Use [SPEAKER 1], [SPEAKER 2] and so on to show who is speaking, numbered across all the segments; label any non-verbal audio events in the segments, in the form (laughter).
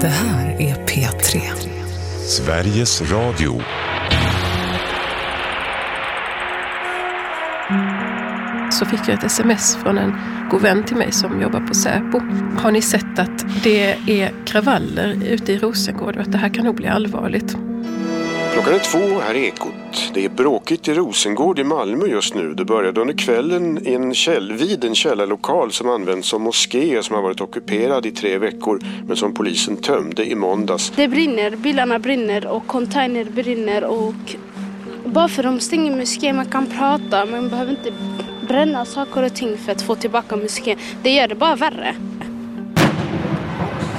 [SPEAKER 1] Det här är P3.
[SPEAKER 2] Sveriges Radio.
[SPEAKER 3] Så fick jag ett sms från en god vän till mig som jobbar på Säpo. Har ni sett att det är kravaller ute i Rosengård och att det här kan nog bli allvarligt?
[SPEAKER 4] Klockan är två, här är Ekot. Det är bråkigt i Rosengård i Malmö just nu. Det började under kvällen i en käll, vid en källarlokal som används som moské som har varit ockuperad i tre veckor men som polisen tömde i måndags.
[SPEAKER 5] Det brinner, bilarna brinner och container brinner och bara för att de stänger moskén, man kan prata, man behöver inte bränna saker och ting för att få tillbaka moskén. Det gör det bara värre.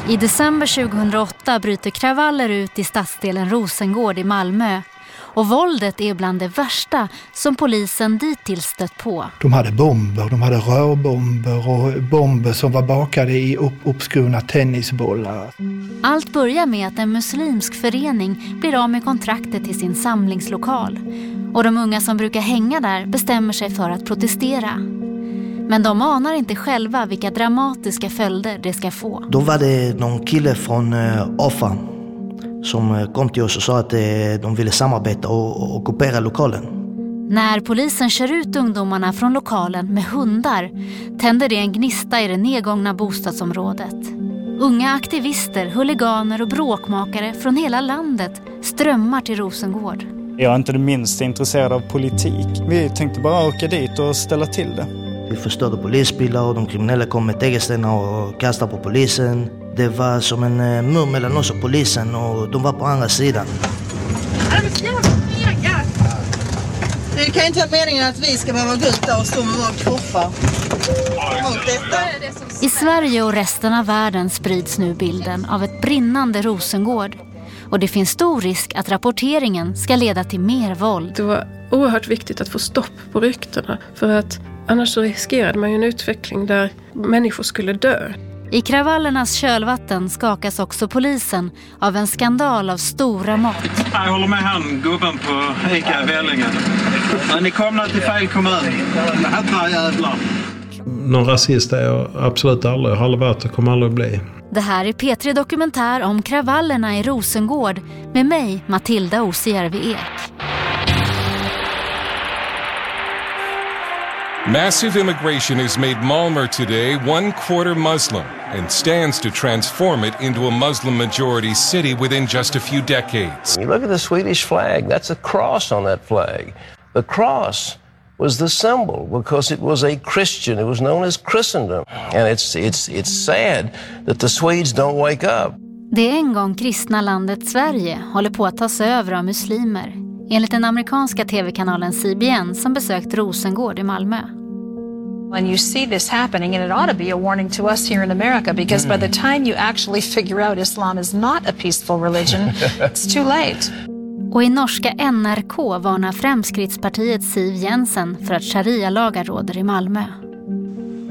[SPEAKER 6] I december 2008 bryter kravaller ut i stadsdelen Rosengård i Malmö. Och våldet är bland det värsta som polisen dittills stött på.
[SPEAKER 7] De hade bomber, de hade rörbomber och bomber som var bakade i upp, uppskurna tennisbollar.
[SPEAKER 6] Allt börjar med att en muslimsk förening blir av med kontraktet till sin samlingslokal. Och de unga som brukar hänga där bestämmer sig för att protestera. Men de anar inte själva vilka dramatiska följder det ska få.
[SPEAKER 8] Då var det någon kille från uh, Offa som uh, kom till oss och sa att uh, de ville samarbeta och, och ockupera lokalen.
[SPEAKER 6] När polisen kör ut ungdomarna från lokalen med hundar tänder det en gnista i det nedgångna bostadsområdet. Unga aktivister, huliganer och bråkmakare från hela landet strömmar till Rosengård.
[SPEAKER 9] Jag är inte det minsta intresserad av politik. Vi tänkte bara åka dit och ställa till det.
[SPEAKER 8] Vi förstörde polisbilar och de kriminella kom med tegelstenar och kastade på polisen. Det var som en uh, mur mellan oss och polisen och de var på andra sidan.
[SPEAKER 10] Det kan inte vara meningen att vi ska behöva gå ut där och stå med våra kroppar mot detta.
[SPEAKER 6] I Sverige och resten av världen sprids nu bilden av ett brinnande Rosengård. Och det finns stor risk att rapporteringen ska leda till mer våld.
[SPEAKER 3] Det var oerhört viktigt att få stopp på ryktena för att annars så riskerade man ju en utveckling där människor skulle dö.
[SPEAKER 6] I kravallernas kölvatten skakas också polisen av en skandal av stora mått.
[SPEAKER 11] Jag håller med han, gubben på ICA Vellinge. Men ni kommer till fel kommun. Hattar jävlar.
[SPEAKER 12] Någon rasist är jag absolut aldrig. Jag har aldrig varit och kommer aldrig bli.
[SPEAKER 6] Det här är P3 Dokumentär om kravallerna i Rosengård med mig, Matilda Osijärvi Ek.
[SPEAKER 2] Massive immigration has made Malmö today one quarter Muslim and stands to transform it into a Muslim majority city within just a few decades.
[SPEAKER 13] You look at the Swedish flag, that's a cross on that flag. The cross was the symbol because it was a Christian. It was known as Christendom. And it's, it's, it's sad that the Swedes don't wake up.
[SPEAKER 6] Det en gång kristna landet Sverige håller på att tas över av muslimer. Enligt den amerikanska tv-kanalen CBN som besökt Rosengård i Malmö.
[SPEAKER 14] And you see this happening, and it ought to be a warning to us here in America because by the time you actually figure out Islam is not a peaceful religion, (laughs) it's too late.
[SPEAKER 6] Och i norska NRK varnar Fremskrittspartiet Siv Jensen för att sharia-lagar råder i Malmö.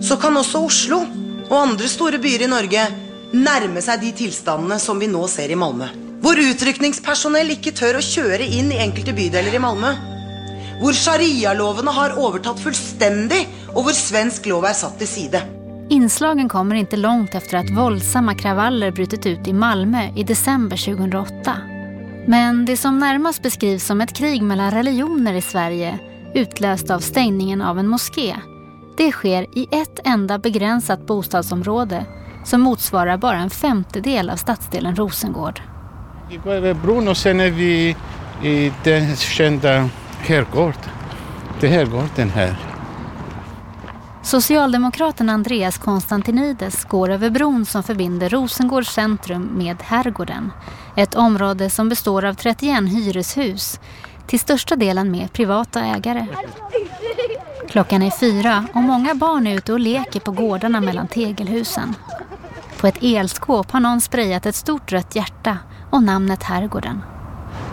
[SPEAKER 15] Så kan också Oslo och andra stora byer i Norge närma sig de tillstånden som vi nu ser i Malmö. Hvor utrykningspersonell inte tør å kjøre inn i enkelte bydeler i Malmö. Hvor sharialovene har overtatt fullständigt och hvor svensk lov är satt till side.
[SPEAKER 6] Inslagen kommer inte långt efter att våldsamma kravaller brutit ut i Malmö i december 2008. Men det som närmast beskrivs som ett krig mellan religioner i Sverige utlöst av stängningen av en moské, det sker i ett enda begränsat bostadsområde som motsvarar bara en femtedel av stadsdelen Rosengård.
[SPEAKER 16] Vi går över bron och sen är vi i den kända herrgården. Det är herrgården här.
[SPEAKER 6] Socialdemokraten Andreas Konstantinides går över bron som förbinder Rosengårds centrum med Herrgården. Ett område som består av 31 hyreshus, till största delen med privata ägare. Klockan är fyra och många barn är ute och leker på gårdarna mellan tegelhusen. På ett elskåp har någon sprayat ett stort rött hjärta och namnet Herrgården.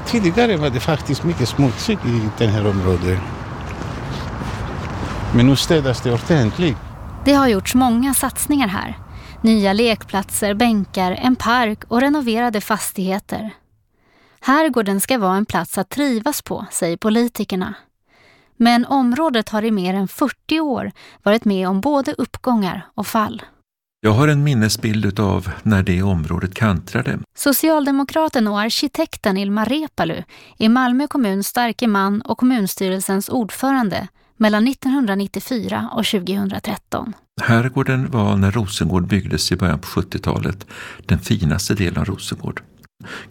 [SPEAKER 16] Tidigare var det faktiskt mycket smutsigt i det här området. Men nu städas det ordentligt.
[SPEAKER 6] Det har gjorts många satsningar här. Nya lekplatser, bänkar, en park och renoverade fastigheter. Herrgården ska vara en plats att trivas på, säger politikerna. Men området har i mer än 40 år varit med om både uppgångar och fall.
[SPEAKER 17] Jag har en minnesbild av när det området kantrade.
[SPEAKER 6] Socialdemokraten och arkitekten Ilmar Reepalu är Malmö kommuns starke man och kommunstyrelsens ordförande mellan 1994 och 2013.
[SPEAKER 17] Herrgården var när Rosengård byggdes i början på 70-talet den finaste delen av Rosengård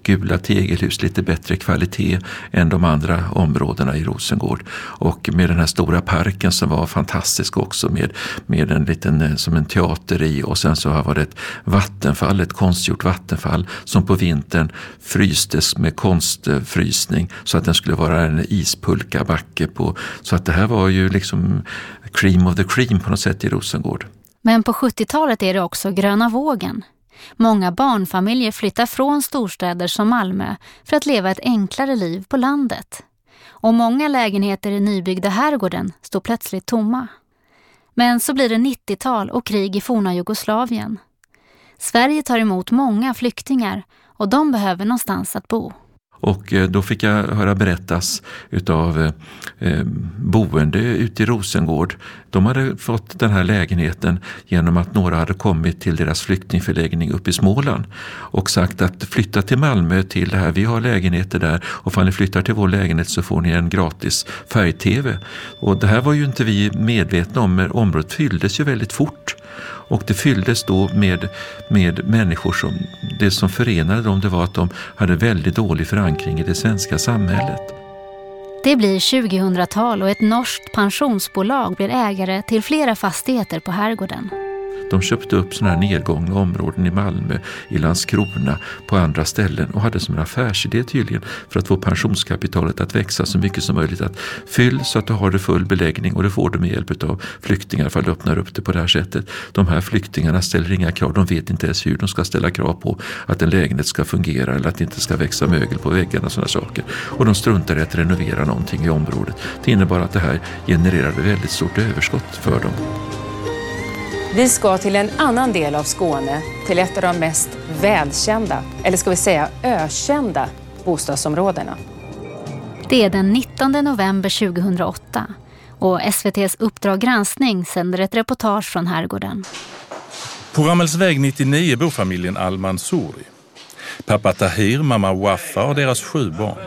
[SPEAKER 17] gula tegelhus, lite bättre kvalitet än de andra områdena i Rosengård. Och med den här stora parken som var fantastisk också med, med en liten, eh, som en teater i och sen så var det ett vattenfall, ett konstgjort vattenfall som på vintern frystes med konstfrysning så att den skulle vara en ispulkabacke på. Så att det här var ju liksom cream of the cream på något sätt i Rosengård.
[SPEAKER 6] Men på 70-talet är det också gröna vågen. Många barnfamiljer flyttar från storstäder som Malmö för att leva ett enklare liv på landet. Och många lägenheter i nybyggda herrgården står plötsligt tomma. Men så blir det 90-tal och krig i forna Jugoslavien. Sverige tar emot många flyktingar och de behöver någonstans att bo.
[SPEAKER 17] Och eh, då fick jag höra berättas utav eh, eh, boende ute i Rosengård. De hade fått den här lägenheten genom att några hade kommit till deras flyktingförläggning uppe i Småland och sagt att flytta till Malmö till det här, vi har lägenheter där och om ni flyttar till vår lägenhet så får ni en gratis färg-tv. Och det här var ju inte vi medvetna om, men området fylldes ju väldigt fort. Och det fylldes då med, med människor som, det som förenade dem det var att de hade väldigt dålig förankring i det svenska samhället.
[SPEAKER 6] Det blir 2000-tal och ett norskt pensionsbolag blir ägare till flera fastigheter på Herrgården.
[SPEAKER 17] De köpte upp sådana här nedgångna områden i Malmö, i Landskrona, på andra ställen och hade som en affärsidé tydligen för att få pensionskapitalet att växa så mycket som möjligt. Att fyll så att du har det full beläggning och det får du med hjälp av flyktingar för att öppnar upp det på det här sättet. De här flyktingarna ställer inga krav, de vet inte ens hur de ska ställa krav på att en lägenhet ska fungera eller att det inte ska växa mögel på väggarna och sådana saker. Och de struntar i att renovera någonting i området. Det innebar att det här genererade väldigt stort överskott för dem.
[SPEAKER 18] Vi ska till en annan del av Skåne, till ett av de mest välkända, eller ska vi säga ökända, bostadsområdena.
[SPEAKER 6] Det är den 19 november 2008 och SVTs Uppdrag granskning sänder ett reportage från Herrgården.
[SPEAKER 19] På Rammelsväg 99 bor familjen Al-Mansouri. Pappa Tahir, mamma Waffa och deras sju barn.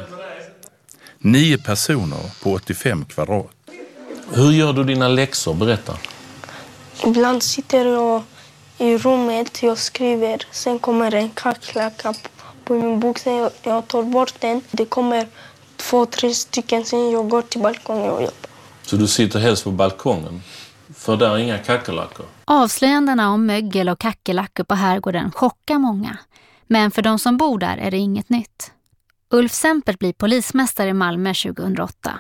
[SPEAKER 19] Nio personer på 85 kvadrat.
[SPEAKER 20] Hur gör du dina läxor? Berätta.
[SPEAKER 21] Ibland sitter jag i rummet, jag skriver. Sen kommer en kackerlacka på min bok. Sen jag, tar bort den. Det kommer två, tre stycken. Sen jag går till balkongen och jobbar.
[SPEAKER 20] Så du sitter helst på balkongen? För där är inga kackerlackor?
[SPEAKER 6] Avslöjandena om mögel och kackerlackor på herrgården chockar många. Men för de som bor där är det inget nytt. Ulf Sempert blir polismästare i Malmö 2008.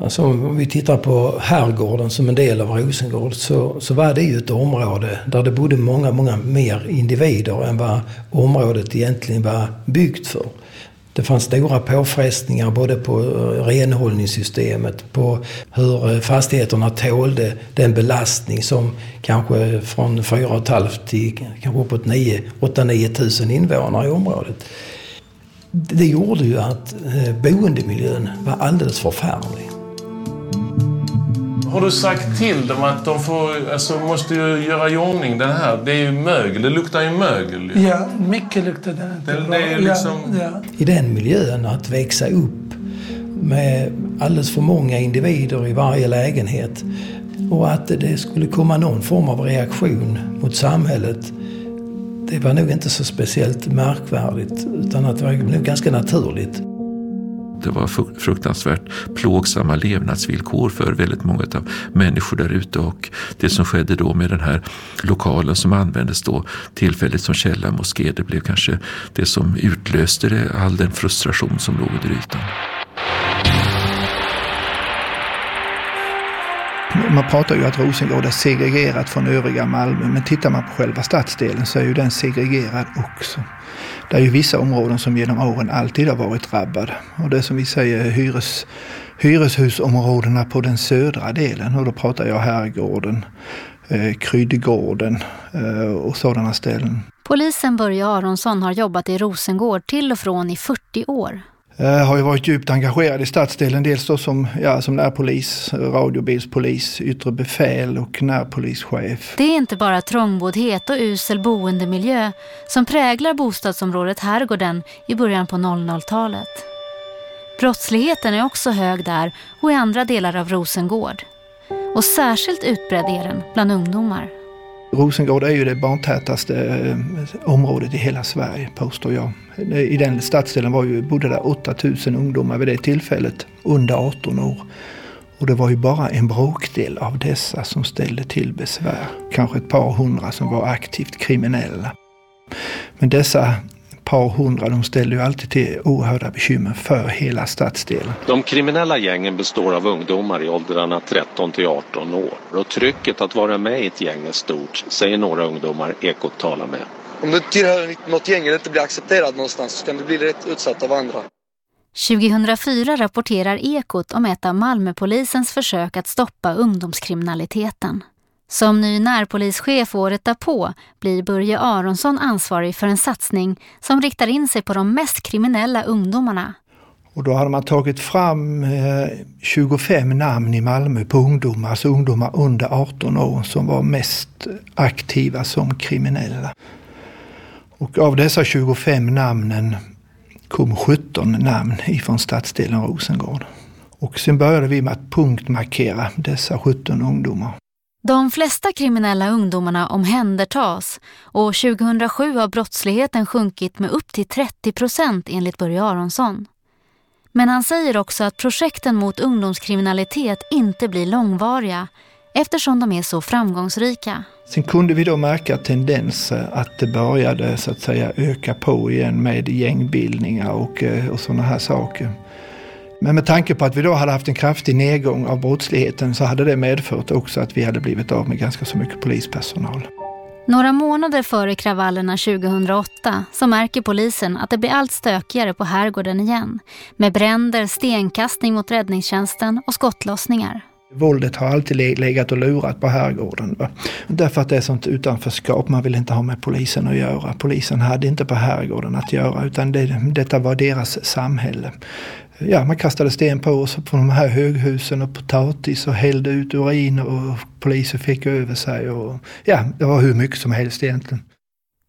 [SPEAKER 22] Alltså om vi tittar på herrgården som en del av Rosengård så, så var det ju ett område där det bodde många, många mer individer än vad området egentligen var byggt för. Det fanns stora påfrestningar både på eh, renhållningssystemet, på hur eh, fastigheterna tålde den belastning som kanske från 4 500 till kanske uppåt 8-9 tusen invånare i området. Det gjorde ju att eh, boendemiljön var alldeles förfärlig.
[SPEAKER 20] Har du sagt till dem att de får, alltså, måste ju göra i ordning den här? Det är ju mögel, det luktar ju mögel.
[SPEAKER 23] Ju. Ja, mycket luktar det.
[SPEAKER 20] det, det är liksom...
[SPEAKER 22] ja, ja. I den miljön, att växa upp med alldeles för många individer i varje lägenhet och att det skulle komma någon form av reaktion mot samhället det var nog inte så speciellt märkvärdigt utan att det var nog ganska naturligt.
[SPEAKER 17] Det var fruktansvärt plågsamma levnadsvillkor för väldigt många av människor där ute och det som skedde då med den här lokalen som användes då tillfälligt som källarmoské, det blev kanske det som utlöste det, all den frustration som låg under ytan.
[SPEAKER 7] Man pratar ju att Rosengård är segregerat från övriga Malmö, men tittar man på själva stadsdelen så är ju den segregerad också. Det är ju vissa områden som genom åren alltid har varit drabbade. Och det som vi säger hyres, hyreshusområdena på den södra delen. Och då pratar jag Herrgården, eh, Kryddgården eh, och sådana ställen.
[SPEAKER 6] Polisen Börje Aronsson har jobbat i Rosengård till och från i 40 år.
[SPEAKER 7] Jag har ju varit djupt engagerad i stadsdelen, dels då som, ja, som närpolis, radiobilspolis, yttre befäl och närpolischef.
[SPEAKER 6] Det är inte bara trångboddhet och usel boendemiljö som präglar bostadsområdet Herrgården i början på 00-talet. Brottsligheten är också hög där och i andra delar av Rosengård. Och särskilt utbredd är den bland ungdomar.
[SPEAKER 7] Rosengård är ju det barntätaste eh, området i hela Sverige, påstår jag. I den stadsdelen var ju, bodde där 8000 ungdomar vid det tillfället, under 18 år. Och det var ju bara en bråkdel av dessa som ställde till besvär. Kanske ett par hundra som var aktivt kriminella. Men dessa par hundra, de ställer ju alltid till oerhörda bekymmer för hela stadsdelen.
[SPEAKER 24] De kriminella gängen består av ungdomar i åldrarna 13 till 18 år och trycket att vara med i ett gäng är stort, säger några ungdomar Ekot talar med.
[SPEAKER 25] Om du tillhör något gäng eller inte blir accepterad någonstans så kan du bli rätt utsatt av andra.
[SPEAKER 6] 2004 rapporterar Ekot om ett av Malmöpolisens försök att stoppa ungdomskriminaliteten. Som ny närpolischef året därpå blir Börje Aronsson ansvarig för en satsning som riktar in sig på de mest kriminella ungdomarna.
[SPEAKER 7] Och då hade man tagit fram eh, 25 namn i Malmö på ungdomar, alltså ungdomar under 18 år som var mest aktiva som kriminella. Och av dessa 25 namnen kom 17 namn ifrån stadsdelen Rosengård. Och sen började vi med att punktmarkera dessa 17 ungdomar.
[SPEAKER 6] De flesta kriminella ungdomarna omhändertas och 2007 har brottsligheten sjunkit med upp till 30 procent enligt Börje Aronsson. Men han säger också att projekten mot ungdomskriminalitet inte blir långvariga eftersom de är så framgångsrika.
[SPEAKER 7] Sen kunde vi då märka tendenser att det började så att säga öka på igen med gängbildningar och, eh, och sådana här saker. Men med tanke på att vi då hade haft en kraftig nedgång av brottsligheten så hade det medfört också att vi hade blivit av med ganska så mycket polispersonal.
[SPEAKER 6] Några månader före kravallerna 2008 så märker polisen att det blir allt stökigare på Herrgården igen. Med bränder, stenkastning mot räddningstjänsten och skottlossningar.
[SPEAKER 7] Våldet har alltid legat och lurat på Herrgården. Va? Därför att det är sånt utanförskap. Man vill inte ha med polisen att göra. Polisen hade inte på Herrgården att göra utan det, detta var deras samhälle ja, man kastade sten på oss på de här höghusen och potatis och hällde ut urin och polisen fick över sig. Och, ja, det var hur mycket som helst egentligen.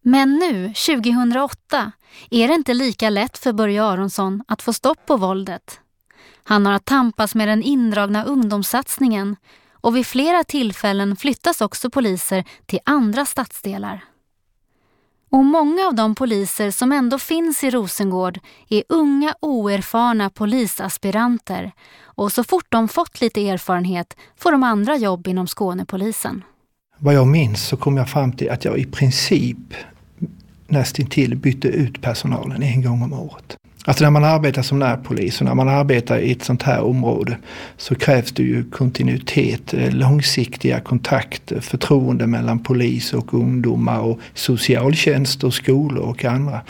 [SPEAKER 6] Men nu, 2008, är det inte lika lätt för Börje Aronsson att få stopp på våldet. Han har att tampas med den indragna ungdomssatsningen och vid flera tillfällen flyttas också poliser till andra stadsdelar. Och många av de poliser som ändå finns i Rosengård är unga oerfarna polisaspiranter och så fort de fått lite erfarenhet får de andra jobb inom Skånepolisen.
[SPEAKER 7] Vad jag minns så kom jag fram till att jag i princip nästintill bytte ut personalen en gång om året. Alltså när man arbetar som närpolis och när man arbetar i ett sånt här område så krävs det ju kontinuitet, eh, långsiktiga kontakter, eh, förtroende mellan polis och ungdomar och socialtjänst och skolor och andra.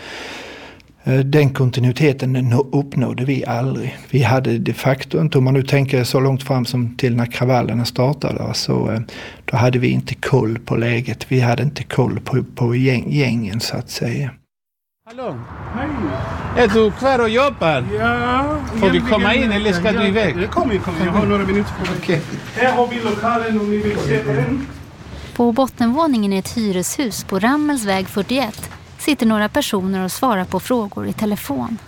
[SPEAKER 7] Eh, den kontinuiteten uppnådde vi aldrig. Vi hade de facto inte, om man nu tänker så långt fram som till när kravallerna startade, så då hade vi inte koll på läget. Vi hade inte koll på, på gäng, gängen så att säga.
[SPEAKER 16] Hallå! Hej! Är du kvar och jobbar?
[SPEAKER 23] Ja.
[SPEAKER 16] Får du komma in eller ska du iväg?
[SPEAKER 23] Jag kommer, jag kommer. Jag har några minuter på mig.
[SPEAKER 16] Okay.
[SPEAKER 23] Här har vi lokalen om ni vill se på den.
[SPEAKER 6] På bottenvåningen i ett hyreshus på Rammelsväg 41 sitter några personer och svarar på frågor i telefon.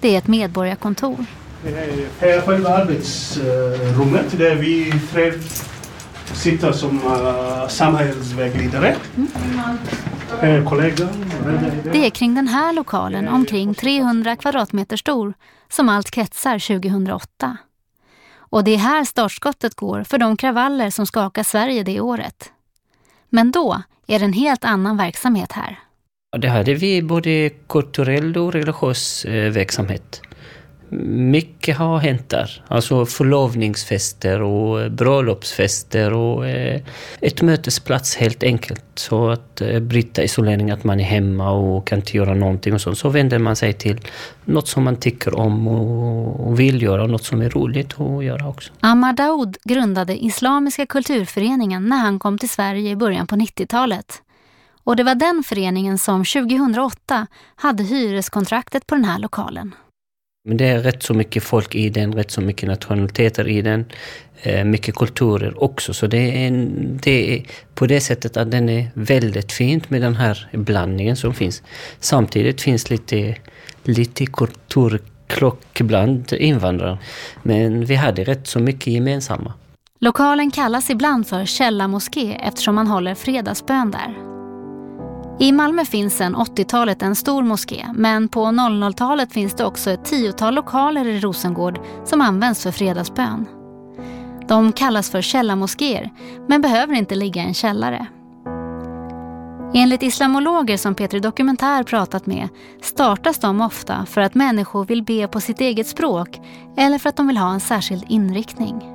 [SPEAKER 6] Det är ett medborgarkontor.
[SPEAKER 23] Det är själva arbetsrummet där vi tre sitter som uh, samhällsvägledare. Mm. kollegor.
[SPEAKER 6] Det är kring den här lokalen, omkring 300 kvadratmeter stor, som allt kretsar 2008. Och det är här startskottet går för de kravaller som skakar Sverige det året. Men då är det en helt annan verksamhet här.
[SPEAKER 26] Det hade vi både kulturell och religiös eh, verksamhet. Mycket har hänt där. Alltså förlovningsfester och eh, bröllopsfester och eh, ett mötesplats helt enkelt. Så att eh, bryta isolering, att man är hemma och kan inte göra någonting och sånt. Så vänder man sig till något som man tycker om och, och vill göra, något som är roligt att göra också.
[SPEAKER 6] Ammar Daoud grundade Islamiska kulturföreningen när han kom till Sverige i början på 90-talet. Och det var den föreningen som 2008 hade hyreskontraktet på den här lokalen.
[SPEAKER 26] Men det är rätt så mycket folk i den, rätt så mycket nationaliteter i den. Eh, mycket kulturer också. Så det är, en, det är på det sättet att den är väldigt fint med den här blandningen som finns. Samtidigt finns lite, lite kulturkrock bland invandrare. Men vi hade rätt så mycket gemensamma.
[SPEAKER 6] Lokalen kallas ibland för Källa moské eftersom man håller fredagsbön där. I Malmö finns sedan 80-talet en stor moské men på 00-talet finns det också ett tiotal lokaler i Rosengård som används för fredagsbön. De kallas för källarmoskéer men behöver inte ligga i en källare. Enligt islamologer som Petri Dokumentär pratat med startas de ofta för att människor vill be på sitt eget språk eller för att de vill ha en särskild inriktning.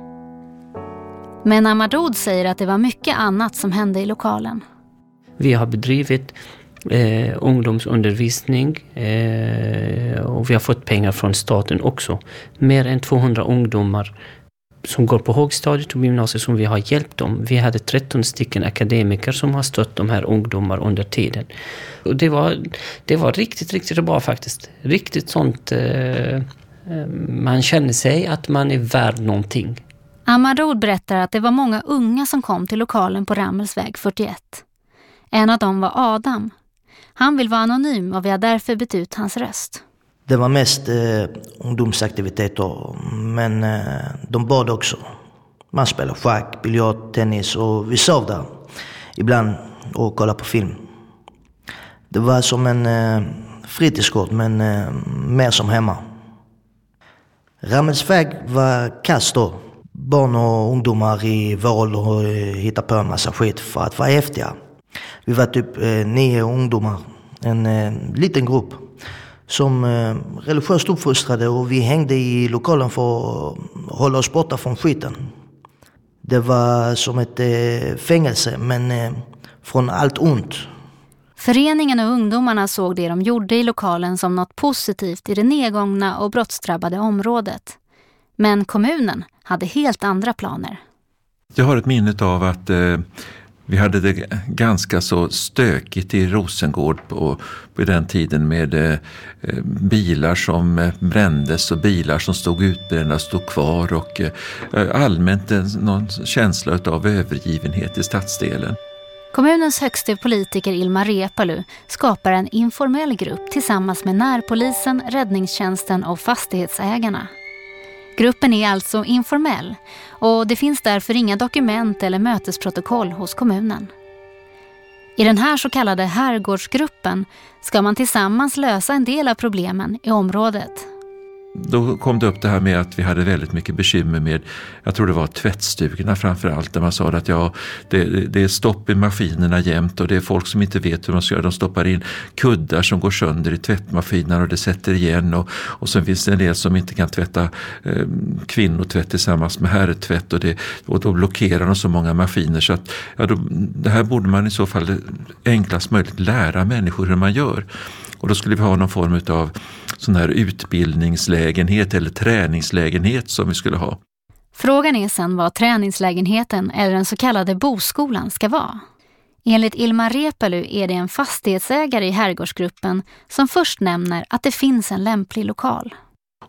[SPEAKER 6] Men Ahmadoud säger att det var mycket annat som hände i lokalen.
[SPEAKER 26] Vi har bedrivit eh, ungdomsundervisning eh, och vi har fått pengar från staten också. Mer än 200 ungdomar som går på högstadiet och gymnasiet som vi har hjälpt dem. Vi hade 13 stycken akademiker som har stött de här ungdomarna under tiden. Och det var, det var riktigt, riktigt bra faktiskt. Riktigt sånt... Eh, eh man känner sig att man är värd någonting.
[SPEAKER 6] Amarod berättar att det var många unga som kom till lokalen på Rammelsväg 41. En av dem var Adam. Han vill vara anonym och vi har därför bytt ut hans röst.
[SPEAKER 8] Det var mest eh, ungdomsaktiviteter, men eh, de bad också. Man spelade schack, biljard, tennis och vi sov där ibland och kollade på film. Det var som en eh, fritidsgård, men eh, mer som hemma. Rammelsväg var kass då. Barn och ungdomar i vår ålder eh, hittade på en massa skit för att vara häftiga. Vi var typ eh, nio ungdomar, en eh, liten grupp som eh, religiöst uppfostrade och vi hängde i lokalen för att hålla oss borta från skiten. Det var som ett eh, fängelse men eh, från allt ont.
[SPEAKER 6] Föreningen och ungdomarna såg det de gjorde i lokalen som något positivt i det nedgångna och brottsdrabbade området. Men kommunen hade helt andra planer.
[SPEAKER 17] Jag har ett minne av att eh, vi hade det ganska så stökigt i Rosengård på, på den tiden med eh, bilar som eh, brändes och bilar som stod utbrända stod kvar och eh, allmänt en, någon känsla av övergivenhet i stadsdelen.
[SPEAKER 6] Kommunens högste politiker Ilmar Reepalu skapar en informell grupp tillsammans med närpolisen, räddningstjänsten och fastighetsägarna. Gruppen är alltså informell och det finns därför inga dokument eller mötesprotokoll hos kommunen. I den här så kallade herrgårdsgruppen ska man tillsammans lösa en del av problemen i området
[SPEAKER 17] då kom det upp det här med att vi hade väldigt mycket bekymmer med, jag tror det var tvättstugorna framför allt, där man sa att ja, det, det, är stopp i maskinerna jämt och det är folk som inte vet hur man ska göra. De stoppar in kuddar som går sönder i tvättmaskinen och det sätter igen och, och sen finns det en del som inte kan tvätta eh, kvinnotvätt tillsammans med herrtvätt och, det, och då blockerar de så många maskiner så att ja, då, det här borde man i så fall enklast möjligt lära människor hur man gör. Och då skulle vi ha någon form utav sån här utbildningslägenhet eller träningslägenhet som vi skulle ha.
[SPEAKER 6] Frågan är sen vad träningslägenheten eller den så kallade boskolan ska vara. Enligt Ilmar Reepalu är det en fastighetsägare i herrgårdsgruppen som först nämner att det finns en lämplig lokal.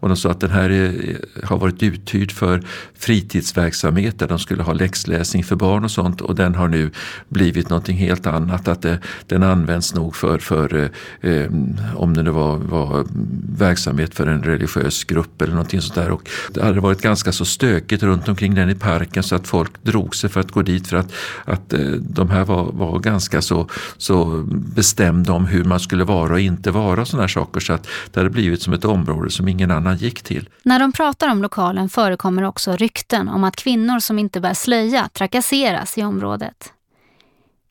[SPEAKER 17] Och de sa att den här är, har varit uthyrd för fritidsverksamhet där de skulle ha läxläsning för barn och sånt och den har nu blivit någonting helt annat. Att det, den används nog för, för eh, eh, om det nu var, var verksamhet för en religiös grupp eller någonting sånt där. Och det hade varit ganska så stökigt runt omkring den i parken så att folk drog sig för att gå dit för att, att eh, de här var, var ganska så, så bestämda om hur man skulle vara och inte vara och sådana här saker. Så att det hade blivit som ett område som ingen annan han gick till.
[SPEAKER 6] När de pratar om lokalen förekommer också rykten om att kvinnor som inte bär slöja trakasseras i området.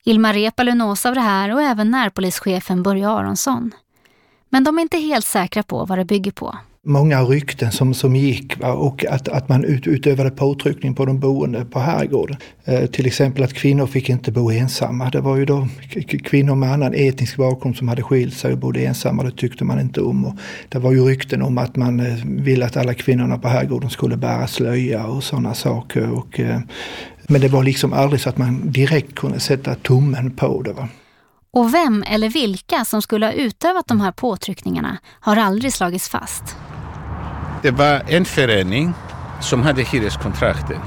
[SPEAKER 6] Ilmar Reepalu nås av det här och även närpolischefen Börje Aronsson. Men de är inte helt säkra på vad det bygger på
[SPEAKER 7] många rykten som, som gick va? och att, att man ut, utövade påtryckning på de boende på herrgården. Eh, till exempel att kvinnor fick inte bo ensamma. Det var ju då kvinnor med annan etnisk bakgrund som hade skilt sig och bodde ensamma. Det tyckte man inte om. Och det var ju rykten om att man eh, ville att alla kvinnorna på herrgården skulle bära slöja och sådana saker. Och, eh, men det var liksom aldrig så att man direkt kunde sätta tummen på det. Va?
[SPEAKER 6] Och vem eller vilka som skulle ha utövat de här påtryckningarna har aldrig slagits fast.
[SPEAKER 16] Det var en förening som hade hyreskontraktet.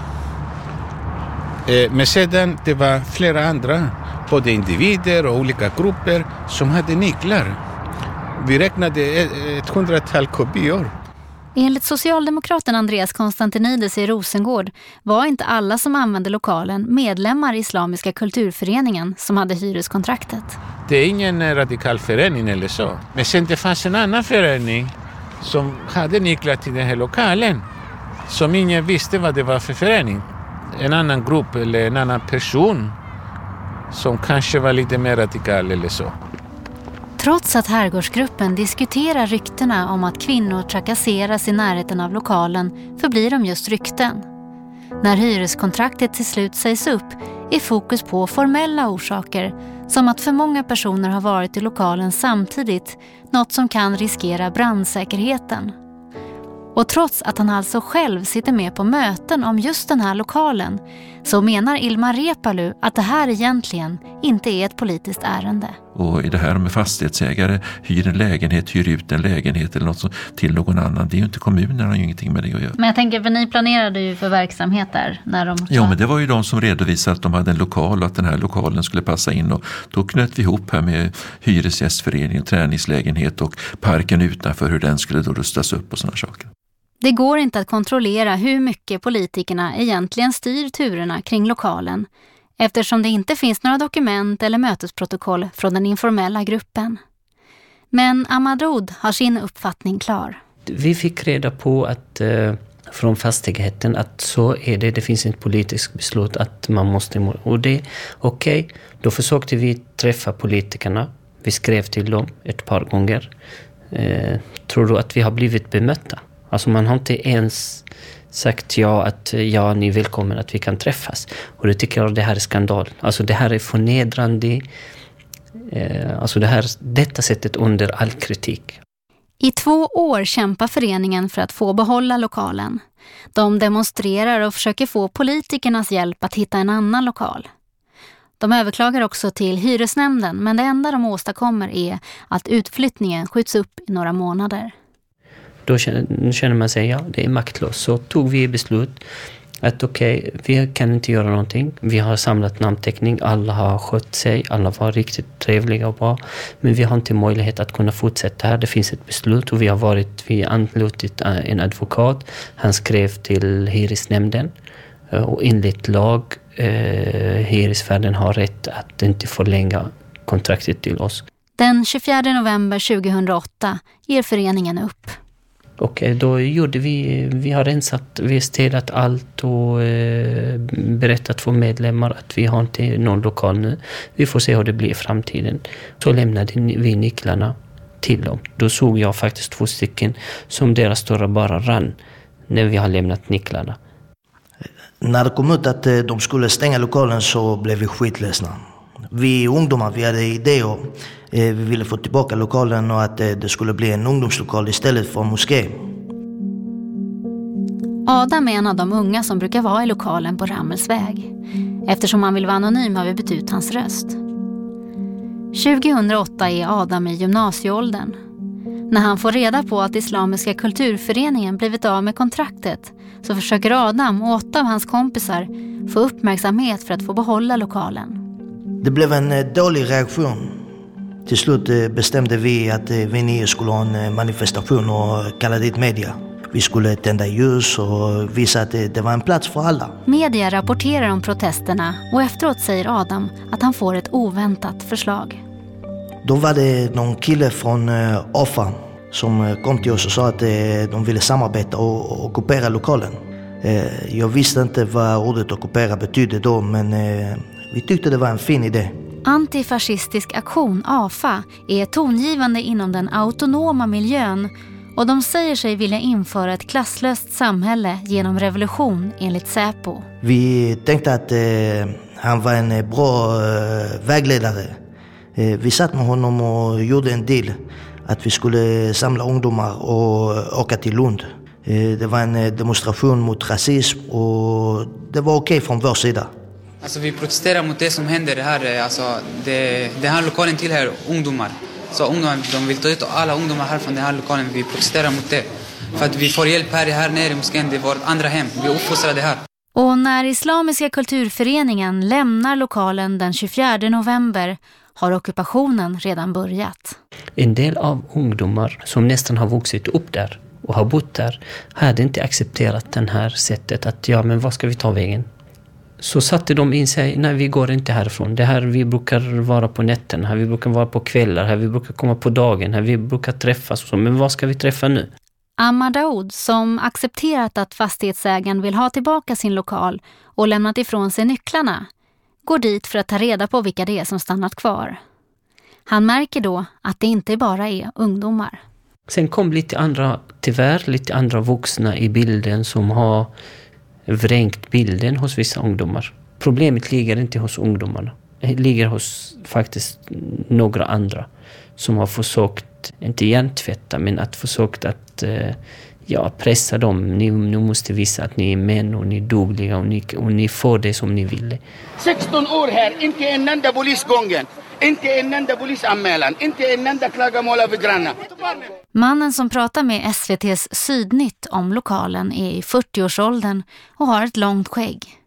[SPEAKER 16] Eh, Men sedan det var flera andra, både individer och olika grupper, som hade nycklar. Vi räknade ett ett hundratal kopior.
[SPEAKER 6] Enligt socialdemokraten Andreas Konstantinides i Rosengård var inte alla som använde lokalen medlemmar i Islamiska kulturföreningen som hade hyreskontraktet.
[SPEAKER 16] Det är ingen radikal förening eller så. Men sen det fanns en annan förening som hade nycklar till den här lokalen. Som ingen visste vad det var för förening. En annan grupp eller en annan person som kanske var lite mer radikal eller så.
[SPEAKER 6] Trots att herrgårdsgruppen diskuterar ryktena om att kvinnor trakasseras i närheten av lokalen förblir de just rykten. När hyreskontraktet till slut sägs upp är fokus på formella orsaker som att för många personer har varit i lokalen samtidigt, något som kan riskera brandsäkerheten. Och trots att han alltså själv sitter med på möten om just den här lokalen så menar Ilmar Reepalu att det här egentligen inte är ett politiskt ärende.
[SPEAKER 17] Och i det här med fastighetsägare hyr en lägenhet, hyr ut en lägenhet eller något så, till någon annan. Det är ju inte kommunen, har ju ingenting med det att göra.
[SPEAKER 6] Men jag tänker, för ni planerade ju för verksamhet där när de...
[SPEAKER 17] Ja, men det var ju de som redovisade att de hade en lokal och att den här lokalen skulle passa in. Och då knöt vi ihop här med hyresgästföreningen, träningslägenhet och parken utanför hur den skulle då rustas upp och sådana saker.
[SPEAKER 6] Det går inte att kontrollera hur mycket politikerna egentligen styr turerna kring lokalen eftersom det inte finns några dokument eller mötesprotokoll från den informella gruppen. Men Amadroud har sin uppfattning klar.
[SPEAKER 26] Vi fick reda på att eh, från fastigheten att så är det. Det finns ett politiskt beslut att man måste... Och det, okej, okay, då försökte vi träffa politikerna. Vi skrev till dem ett par gånger. Eh, tror du att vi har blivit bemötta? Alltså man har inte ens sagt ja, att ja, ni är välkomna att vi kan träffas. Och det tycker jag det här är skandal. Alltså det här är förnedrande. Eh, alltså det här, detta sättet under all kritik.
[SPEAKER 6] I två år kämpar föreningen för att få behålla lokalen. De demonstrerar och försöker få politikernas hjälp att hitta en annan lokal. De överklagar också till hyresnämnden men det enda de åstadkommer är att utflyttningen skjuts upp i några månader.
[SPEAKER 26] Då känner man sig, ja, det är maktlöst. Så tog vi beslut att okej, okay, vi kan inte göra någonting. Vi har samlat namnteckning, alla har skött sig, alla var riktigt trevliga och bra. Men vi har inte möjlighet att kunna fortsätta här. Det finns ett beslut och vi har varit, vi har anlitat eh, en advokat. Han skrev till hyresnämnden eh, och enligt lag, eh, hyresvärden har rätt att inte förlänga kontraktet till oss.
[SPEAKER 6] Den 24 november 2008 ger föreningen upp.
[SPEAKER 26] Och eh, då gjorde vi, vi har rensat, vi har städat allt och eh, berättat för medlemmar att vi har inte någon lokal nu. Vi får se hur det blir i framtiden. Så lämnade vi nycklarna till dem. Då såg jag faktiskt två stycken som deras dörrar bara rann när vi har lämnat nycklarna.
[SPEAKER 8] När det kom ut att eh, de skulle stänga lokalen så blev vi skitledsna. Vi ungdomar, vi hade idéer. Eh, vi ville få tillbaka lokalen och att eh, det skulle bli en ungdomslokal istället för en moské.
[SPEAKER 6] Adam är en av de unga som brukar vara i lokalen på Rammelsväg. Eftersom han vill vara anonym har vi bytt ut hans röst. 2008 är Adam i gymnasieåldern. När han får reda på att Islamiska kulturföreningen blivit av med kontraktet så försöker Adam och åtta av hans kompisar få uppmärksamhet för att få behålla lokalen.
[SPEAKER 8] Det blev en dålig reaktion. Till slut bestämde vi att vi nio skulle ha en manifestation och kalla dit media. Vi skulle tända ljus och visa att det var en plats för alla.
[SPEAKER 6] Media rapporterar om protesterna och efteråt säger Adam att han får ett oväntat förslag.
[SPEAKER 8] Då var det någon kille från AFA som kom till oss och sa att de ville samarbeta och ockupera lokalen. Jag visste inte vad ordet ockupera betydde då men vi tyckte det var en fin idé.
[SPEAKER 6] Antifascistisk aktion, AFA, är tongivande inom den autonoma miljön och de säger sig vilja införa ett klasslöst samhälle genom revolution enligt Säpo.
[SPEAKER 8] Vi tänkte att eh, han var en bra eh, vägledare. Eh, vi satt med honom och gjorde en deal att vi skulle samla ungdomar och åka till Lund. det var en demonstration mot rasism och det var okej okay från vår sida.
[SPEAKER 27] Alltså vi protesterar mot det som händer här. Alltså det, den här lokalen tillhör ungdomar. Så ungdomar, de vill ta ut alla ungdomar här från den här lokalen. Vi protesterar mot det. För att vi får hjälp här, här nere i moskén, det är vårt andra hem. Vi är uppfostrade här.
[SPEAKER 6] Och när Islamiska kulturföreningen lämnar lokalen den 24 november har ockupationen redan börjat.
[SPEAKER 26] En del av ungdomar som nästan har vuxit upp där och har bott där hade inte accepterat det här sättet att ja, men vad ska vi ta vägen? Så satte de in sig, nej vi går inte härifrån. Det här vi brukar vara på nätterna, här vi brukar vara på kvällar, här vi brukar komma på dagen, här vi brukar träffas. Och så. Men vad ska vi träffa nu?
[SPEAKER 6] Ammar Daoud, som accepterat att fastighetsägaren vill ha tillbaka sin lokal och lämnat ifrån sig nycklarna, går dit för att ta reda på vilka det är som stannat kvar. Han märker då att det inte bara är ungdomar.
[SPEAKER 26] Sen kom lite andra, tyvärr, lite andra vuxna i bilden som har vrängt bilden hos vissa ungdomar. Problemet ligger inte hos ungdomarna. Det ligger hos faktiskt några andra som har försökt, inte hjärntvätta, men att försökt att eh, ja, pressa dem. Ni, ni måste visa att ni är män och ni är dugliga och ni, och ni får det som ni vill.
[SPEAKER 28] 16 år här, inte en enda polisgången. Inte en enda polisanmälan, inte en enda klagomål över grannar.
[SPEAKER 6] Mannen som pratar med SVTs Sydnytt om lokalen är i 40-årsåldern och har ett långt skägg.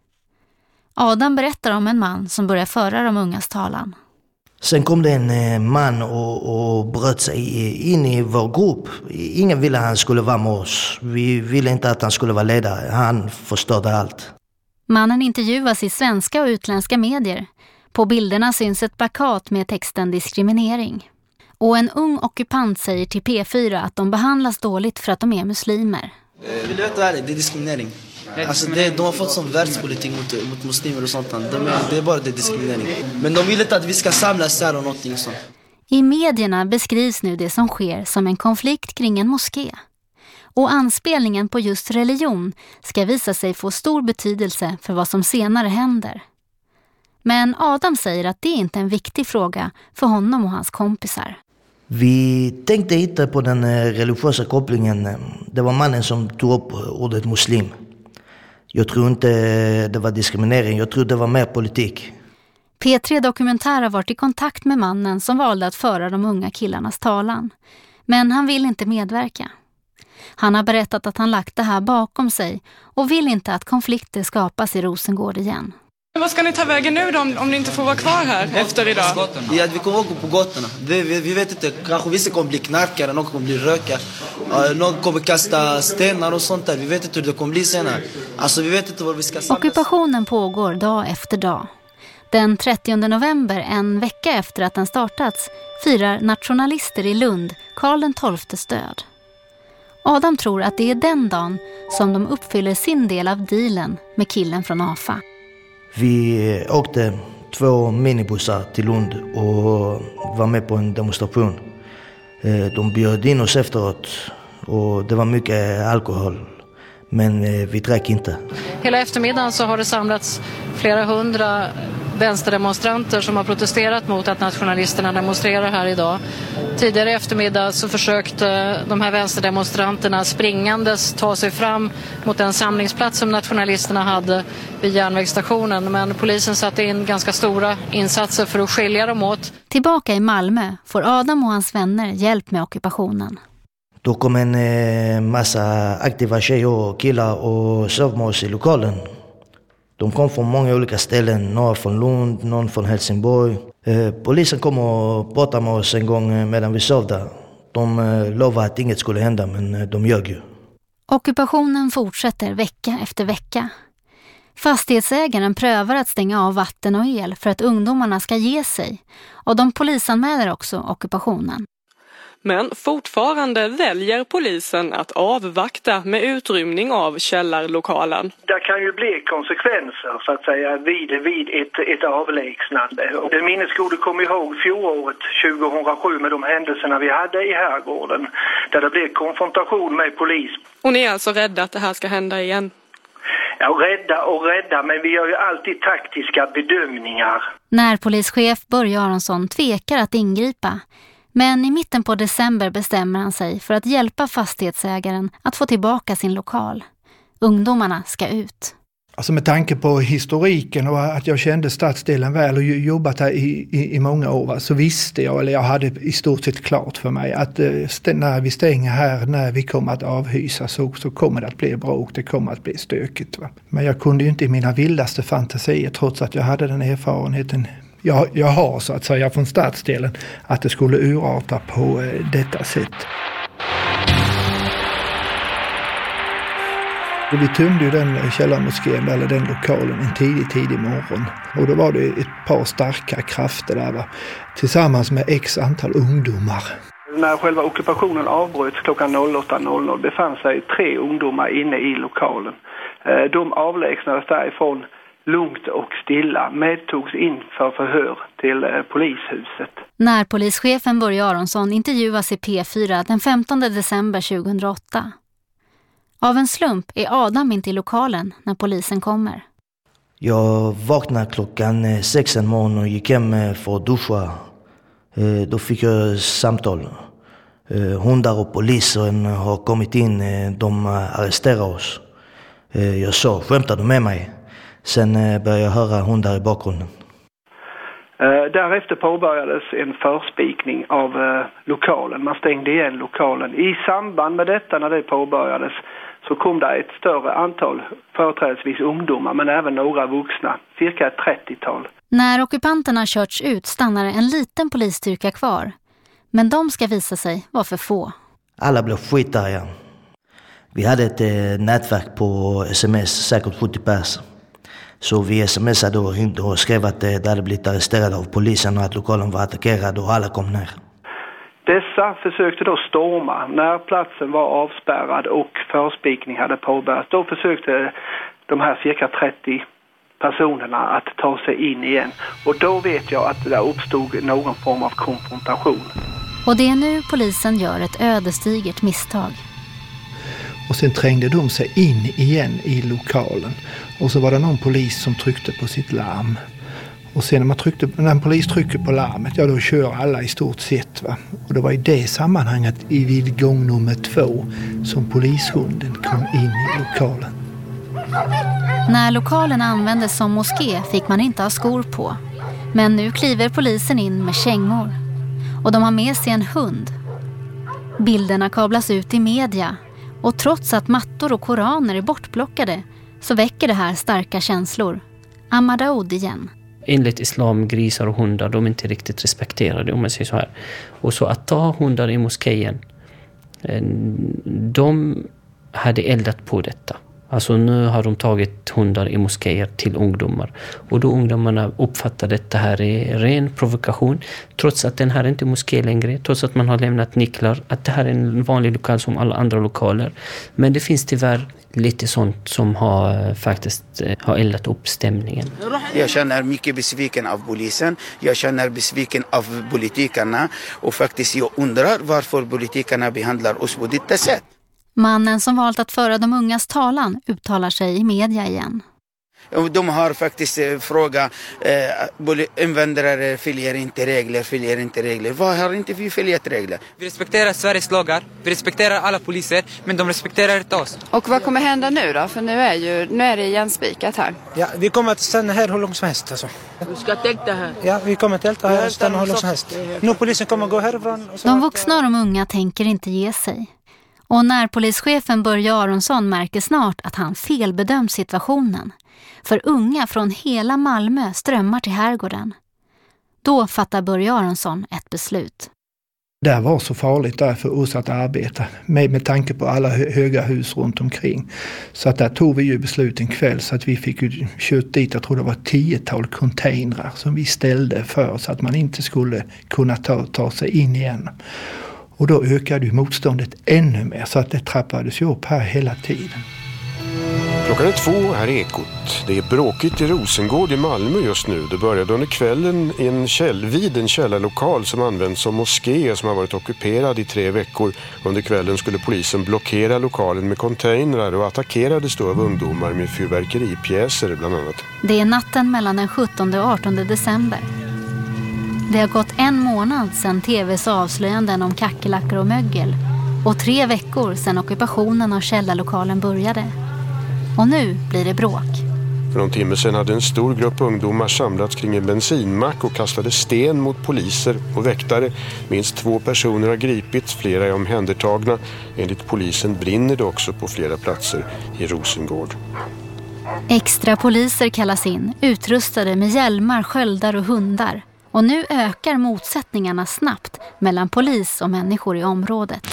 [SPEAKER 6] Adam berättar om en man som börjar föra de ungas talan.
[SPEAKER 8] Sen kom det en eh, man och, och bröt sig in i vår grupp. Ingen ville att han skulle vara med oss. Vi ville inte att han skulle vara ledare. Han förstörde allt.
[SPEAKER 6] Mannen intervjuas i svenska och utländska medier. På bilderna syns ett plakat med texten diskriminering. Och en ung ockupant säger till P4 att de behandlas dåligt för att de är muslimer.
[SPEAKER 29] Eh, vill du veta ärligt, det är diskriminering. Alltså det, de har fått sån världspolitik mot, mot muslimer och sånt. De är, det är bara det diskriminering. Men de vill inte att vi ska samlas här och någonting sånt.
[SPEAKER 6] I medierna beskrivs nu det som sker som en konflikt kring en moské. Och anspelningen på just religion ska visa sig få stor betydelse för vad som senare händer. Men Adam säger att det inte är en viktig fråga för honom och hans kompisar.
[SPEAKER 8] Vi tänkte inte på den eh, religiösa kopplingen. Det var mannen som tog upp ordet muslim. Jag tror inte det var diskriminering, jag tror det var mer politik.
[SPEAKER 6] P3 Dokumentär har varit i kontakt med mannen som valde att föra de unga killarnas talan. Men han vill inte medverka. Han har berättat att han lagt det här bakom sig och vill inte att konflikter skapas i Rosengård igen.
[SPEAKER 30] Vad ska ni ta vägen nu då om, om ni inte får vara kvar här efter idag?
[SPEAKER 29] Ja, vi kommer gå på gatorna. Vi, vi, vi, vet inte, kanske vissa kommer bli knarkare, någon kommer bli rökare. Uh, någon kommer kasta stenar och sånt där. Vi vet inte hur det kommer bli senare. Alltså vi vet inte var vi ska samlas.
[SPEAKER 6] Ockupationen pågår dag efter dag. Den 30 november, en vecka efter att den startats, firar nationalister i Lund Karl XIIs död. Adam tror att det är den dagen som de uppfyller sin del av dealen med killen från AFA.
[SPEAKER 8] Vi åkte två minibussar till Lund och var med på en demonstration. Eh, de bjöd in oss efteråt och det var mycket alkohol. Men eh, vi drack inte.
[SPEAKER 31] Hela eftermiddagen så har det samlats flera hundra vänsterdemonstranter som har protesterat mot att nationalisterna demonstrerar här idag. Tidigare i eftermiddag så försökte de här vänsterdemonstranterna springandes ta sig fram mot den samlingsplats som nationalisterna hade vid järnvägsstationen men polisen satte in ganska stora insatser för att skilja dem åt.
[SPEAKER 6] Tillbaka i Malmö får Adam och hans vänner hjälp med ockupationen.
[SPEAKER 8] Då kom en eh, massa aktiva tjejer och killar och sov med oss i lokalen. De kom från många olika ställen, några från Lund, någon från Helsingborg. Eh, polisen kom och pratade med oss en gång eh, medan vi sov där. De eh, lovade att inget skulle hända, men eh, de ljög ju.
[SPEAKER 6] Ockupationen fortsätter vecka efter vecka. Fastighetsägaren prövar att stänga av vatten och el för att ungdomarna ska ge sig. Och de polisanmäler också ockupationen.
[SPEAKER 30] Men fortfarande väljer polisen att avvakta med utrymning av källarlokalen.
[SPEAKER 32] Det kan ju bli konsekvenser så att säga vid, vid ett, ett avlägsnande. Och den minnesgode kommer ihåg fjolåret 2007 med de händelserna vi hade i herrgården där det blev konfrontation med polis.
[SPEAKER 30] Och ni är alltså rädda att det här ska hända igen?
[SPEAKER 32] Ja, rädda och rädda, men vi gör ju alltid taktiska bedömningar.
[SPEAKER 6] Närpolischef Börje Aronsson tvekar att ingripa. Men i mitten på december bestämmer han sig för att hjälpa fastighetsägaren att få tillbaka sin lokal. Ungdomarna ska ut.
[SPEAKER 7] Alltså med tanke på historiken och att jag kände stadsdelen väl och jobbat här i, i, i många år va, så visste jag, eller jag hade i stort sett klart för mig att eh, när vi stänger här, när vi kommer att avhysa så, så kommer det att bli bråk, det kommer att bli stökigt. Va. Men jag kunde ju inte i mina vildaste fantasier, trots att jag hade den erfarenheten jag, jag har så att säga från stadsdelen, att det skulle urarta på eh, detta sätt. Vi tömde ju den eh, källarmoskén, eller den lokalen, en tidig, tidig morgon. Och då var det ett par starka krafter där, va? tillsammans med x antal ungdomar.
[SPEAKER 32] När själva ockupationen avbröts klockan 08.00 befann sig tre ungdomar inne i lokalen. Eh, de avlägsnades därifrån lugnt och stilla, medtogs in för förhör till eh, polishuset.
[SPEAKER 6] Närpolischefen Börje Aronsson intervjuas i P4 den 15 december 2008. Av en slump är Adam inte i lokalen när polisen kommer.
[SPEAKER 8] Jag vaknade klockan eh, sex en morgon och gick hem eh, för att duscha. Då fick jag samtal. Hundar och polisen har kommit in. De arresterar oss. Jag sa, skämtar du med mig? Sen började jag höra hundar i bakgrunden.
[SPEAKER 32] Därefter påbörjades en förspikning av lokalen. Man stängde igen lokalen. I samband med detta, när det påbörjades, så kom det ett större antal, företrädesvis ungdomar men även några vuxna, cirka ett 30-tal.
[SPEAKER 6] När ockupanterna körts ut stannar en liten polisstyrka kvar. Men de ska visa sig vara för få.
[SPEAKER 8] Alla blev skitarga. Vi hade ett eh, nätverk på sms, säkert 70 pers. Så vi smsade och ringde och skrev att det hade blivit arresterade av polisen och att lokalen var attackerad och alla kom ner.
[SPEAKER 32] Dessa försökte då storma när platsen var avspärrad och förspikning hade påbörjats. Då försökte de här cirka 30 personerna att ta sig in igen. Och då vet jag att det där uppstod någon form av konfrontation.
[SPEAKER 6] Och det är nu polisen gör ett ödesdigert misstag.
[SPEAKER 7] Och sen trängde de sig in igen i lokalen. Och så var det någon polis som tryckte på sitt larm. Och sen när, man tryckte, när en polis trycker på larmet, ja då kör alla i stort sett. Va? Och det var i det sammanhanget, i vid gång nummer två, som polishunden kom in i lokalen.
[SPEAKER 6] När lokalen användes som moské fick man inte ha skor på. Men nu kliver polisen in med kängor. Och de har med sig en hund. Bilderna kablas ut i media. Och trots att mattor och koraner är bortplockade så väcker det här starka känslor. Ahmad igen
[SPEAKER 26] enligt islam grisar och hundar, de är inte riktigt respekterade om man säger så här. Och så att ta hundar i moskén, eh, de hade eldat på detta. Alltså nu har de tagit hundar i moskéer till ungdomar. Och då ungdomarna uppfattar detta här är ren provokation. Trots att den här är inte är moské längre, trots att man har lämnat nycklar. Att det här är en vanlig lokal som alla andra lokaler. Men det finns tyvärr lite sånt som har eh, faktiskt eh, har eldat upp stämningen.
[SPEAKER 28] Jag känner mycket besviken av polisen. Jag känner besviken av politikerna och faktiskt jag undrar varför politikerna behandlar oss på detta sätt.
[SPEAKER 6] Mannen som valt att föra de ungas talan uttalar sig i media igen.
[SPEAKER 28] De har faktiskt eh, frågat eh, invandrare följer inte regler, följer inte regler. Vad har inte vi följt regler?
[SPEAKER 27] Vi respekterar Sveriges lagar, vi respekterar alla poliser, men de respekterar inte oss.
[SPEAKER 30] Och vad kommer hända nu då? För nu är, ju, nu är det igenspikat här.
[SPEAKER 33] Ja, vi kommer att stanna här hur långt som helst. Alltså.
[SPEAKER 30] Du ska tälta här?
[SPEAKER 33] Ja, vi kommer att tälta här och stanna hur långt som helst. Nu polisen kommer att gå härifrån.
[SPEAKER 6] De vuxna och de unga tänker inte ge sig. Och närpolischefen Börje Aronsson märker snart att han felbedömt situationen. För unga från hela Malmö strömmar till herrgården. Då fattar Börje Aronsson ett beslut.
[SPEAKER 7] Det var så farligt där för oss att arbeta med, med tanke på alla höga hus runt omkring. Så att där tog vi ju beslut en kväll så att vi fick ju kört dit, jag tror det var ett tiotal containrar som vi ställde för så att man inte skulle kunna ta, ta sig in igen. Och då ökade ju motståndet ännu mer så att det trappades ju upp här hela tiden.
[SPEAKER 4] Klockan är två, här är Ekot. Det är bråkigt i Rosengård i Malmö just nu. Det började under kvällen i en käll, vid en källarlokal som används som moské som har varit ockuperad i tre veckor. Under kvällen skulle polisen blockera lokalen med containrar och attackerades då av ungdomar med fyrverkeripjäser bland annat.
[SPEAKER 6] Det är natten mellan den 17 och 18 december. Det har gått en månad sedan tvs avslöjanden om kackerlackor och mögel och tre veckor sedan ockupationen av källarlokalen började. Och nu blir det bråk.
[SPEAKER 4] För någon timme sedan hade en stor grupp ungdomar samlats kring en bensinmack och kastade sten mot poliser och väktare. Minst två personer har gripits, flera är omhändertagna. Enligt polisen brinner det också på flera platser i Rosengård.
[SPEAKER 6] Extra poliser kallas in, utrustade med hjälmar, sköldar och hundar. Och nu ökar motsättningarna snabbt mellan polis och människor i området.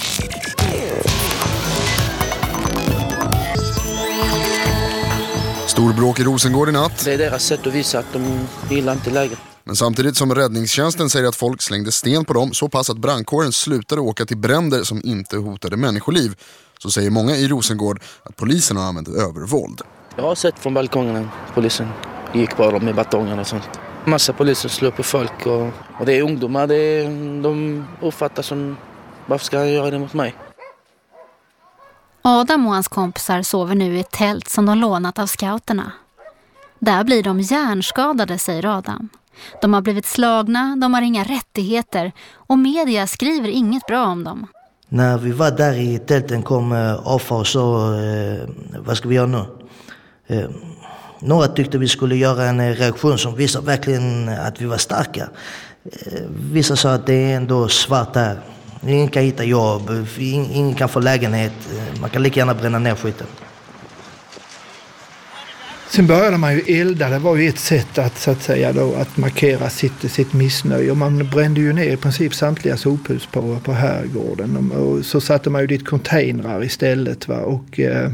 [SPEAKER 34] Storbråk i Rosengård i natt.
[SPEAKER 29] Det är deras sätt att visa att de gillar inte läget.
[SPEAKER 34] Men samtidigt som räddningstjänsten säger att folk slängde sten på dem så pass att brandkåren slutade åka till bränder som inte hotade människoliv så säger många i Rosengård att polisen har använt övervåld.
[SPEAKER 29] Jag har sett från balkongen polisen gick på dem med batongerna och sånt. Massa poliser slår på folk och, och det är ungdomar. Det är, de uppfattar som, varför ska jag göra det mot mig?
[SPEAKER 6] Adam och hans kompisar sover nu i ett tält som de lånat av scouterna. Där blir de hjärnskadade, säger Adam. De har blivit slagna, de har inga rättigheter och media skriver inget bra om dem.
[SPEAKER 8] När vi var där i tälten kom eh, AFA och sa, eh, vad ska vi göra nu? Några tyckte vi skulle göra en eh, reaktion som visar verkligen att vi var starka. Eh, vissa sa att det är ändå svart här. Ingen kan hitta jobb, ingen kan få lägenhet. Eh, man kan lika gärna bränna ner skiten.
[SPEAKER 7] Sen började man ju elda, det var ju ett sätt att, så att, säga då, att markera sitt, sitt missnöje. Och man brände ju ner i princip samtliga sophus på, på herrgården. Och så satte man ju dit containrar istället. Va? Och, eh,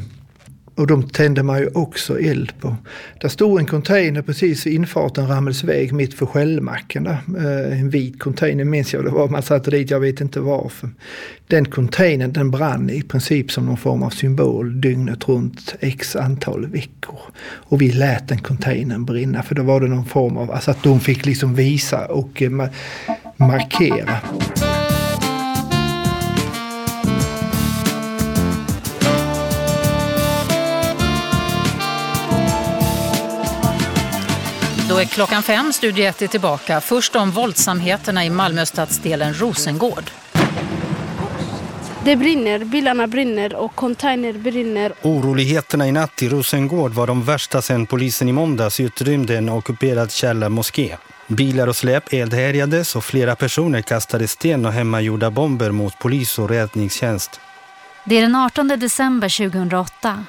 [SPEAKER 7] och de tände man ju också eld på. Där stod en container precis vid infarten Rammelsväg mitt för Skällmacken. Eh, en vit container minns jag det var. Man satte dit, jag vet inte varför. Den containern den brann i princip som någon form av symbol dygnet runt x antal veckor. Och vi lät den containern brinna för då var det någon form av, alltså att de fick liksom visa och eh, markera.
[SPEAKER 35] Klockan fem, Studio 1 är tillbaka. Först om våldsamheterna i Malmöstadsdelen Rosengård.
[SPEAKER 21] Det brinner, bilarna brinner och container brinner.
[SPEAKER 36] Oroligheterna i natt i Rosengård var de värsta sedan polisen i måndags utrymde en ockuperad källarmoské. Bilar och släp eldhärjades och flera personer kastade sten och hemmagjorda bomber mot polis och räddningstjänst.
[SPEAKER 6] Det är den 18 december 2008.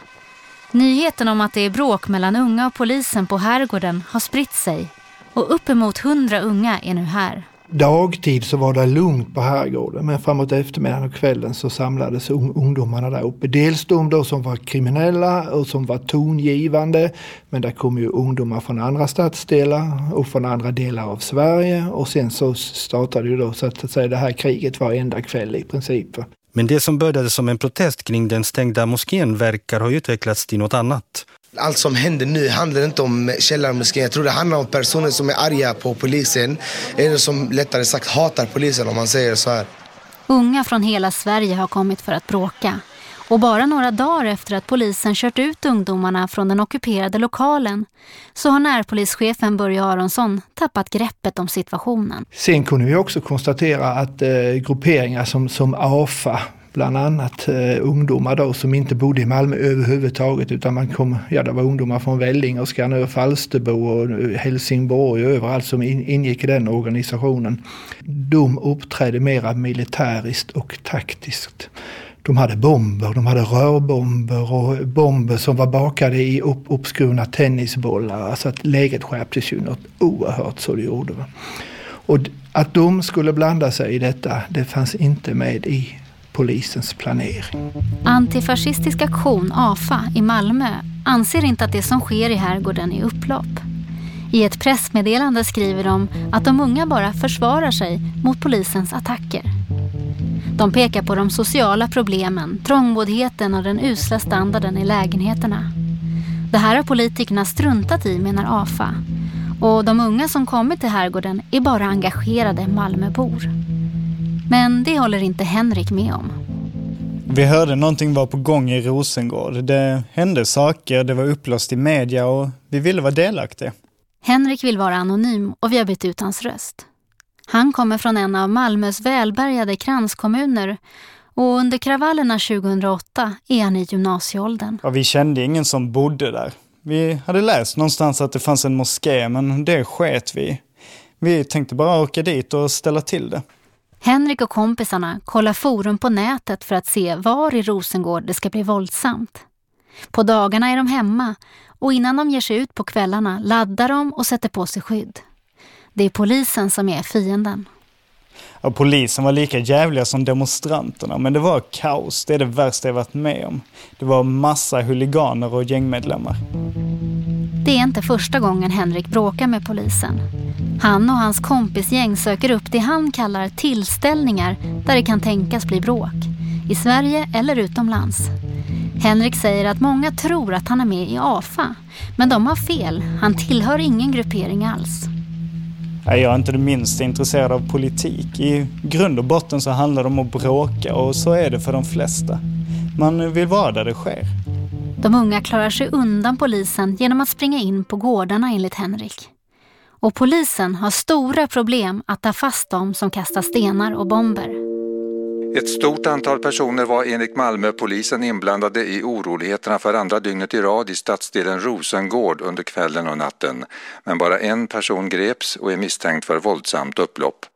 [SPEAKER 6] Nyheten om att det är bråk mellan unga och polisen på herrgården har spritt sig och uppemot hundra unga är nu här.
[SPEAKER 7] Dagtid så var det lugnt på herrgården men framåt eftermiddagen och kvällen så samlades ungdomarna där uppe. Dels de då som var kriminella och som var tongivande men där kom ju ungdomar från andra stadsdelar och från andra delar av Sverige och sen så startade ju då så att säga det här kriget varenda kväll i princip.
[SPEAKER 36] Men det som började som en protest kring den stängda moskén verkar ha utvecklats till något annat.
[SPEAKER 37] Allt som händer nu handlar inte om källarmoskén. Jag tror det handlar om personer som är arga på polisen. Eller som lättare sagt hatar polisen om man säger så här.
[SPEAKER 6] Unga från hela Sverige har kommit för att bråka. Och bara några dagar efter att polisen kört ut ungdomarna från den ockuperade lokalen så har närpolischefen Börje Aronsson tappat greppet om situationen.
[SPEAKER 7] Sen kunde vi också konstatera att eh, grupperingar som, som AFA bland annat eh, ungdomar då som inte bodde i Malmö överhuvudtaget utan man kom, ja det var ungdomar från Vellinge och Skanör, Falsterbo och Helsingborg och överallt som in, ingick i den organisationen. De uppträdde mera militäriskt och taktiskt. De hade bomber, de hade rörbomber och bomber som var bakade i upp, uppskurna tennisbollar. Alltså att läget skärptes ju något oerhört så det gjorde. Va? Och att de skulle blanda sig i detta, det fanns inte med i polisens planering.
[SPEAKER 6] Antifascistisk aktion, AFA, i Malmö anser inte att det som sker i herrgården är upplopp. I ett pressmeddelande skriver de att de unga bara försvarar sig mot polisens attacker. De pekar på de sociala problemen, trångboddheten och den usla standarden i lägenheterna. Det här har politikerna struntat i, menar AFA. Och de unga som kommit till herrgården är bara engagerade Malmöbor. Men det håller inte Henrik med om.
[SPEAKER 38] Vi hörde någonting var på gång i Rosengård. Det hände saker, det var upplöst i media och vi ville vara delaktiga.
[SPEAKER 6] Henrik vill vara anonym och vi har bytt ut hans röst. Han kommer från en av Malmös välbärgade kranskommuner och under kravallerna 2008 är han i gymnasieåldern.
[SPEAKER 38] Ja, vi kände ingen som bodde där. Vi hade läst någonstans att det fanns en moské, men det sket vi Vi tänkte bara åka dit och ställa till det.
[SPEAKER 6] Henrik och kompisarna kollar forum på nätet för att se var i Rosengård det ska bli våldsamt. På dagarna är de hemma och innan de ger sig ut på kvällarna laddar de och sätter på sig skydd. Det är polisen som är fienden.
[SPEAKER 38] Ja, polisen var lika jävliga som demonstranterna, men det var kaos. Det är det värsta jag varit med om. Det var massa huliganer och gängmedlemmar.
[SPEAKER 6] Det är inte första gången Henrik bråkar med polisen. Han och hans kompisgäng söker upp det han kallar tillställningar där det kan tänkas bli bråk. I Sverige eller utomlands. Henrik säger att många tror att han är med i AFA. Men de har fel. Han tillhör ingen gruppering alls.
[SPEAKER 38] Jag är inte det minsta intresserad av politik. I grund och botten så handlar det om att bråka och så är det för de flesta. Man vill vara där det sker.
[SPEAKER 6] De unga klarar sig undan polisen genom att springa in på gårdarna enligt Henrik. Och polisen har stora problem att ta fast dem som kastar stenar och bomber.
[SPEAKER 39] Ett stort antal personer var enligt Malmöpolisen inblandade i oroligheterna för andra dygnet i rad i stadsdelen Rosengård under kvällen och natten. Men bara en person greps och är misstänkt för våldsamt upplopp.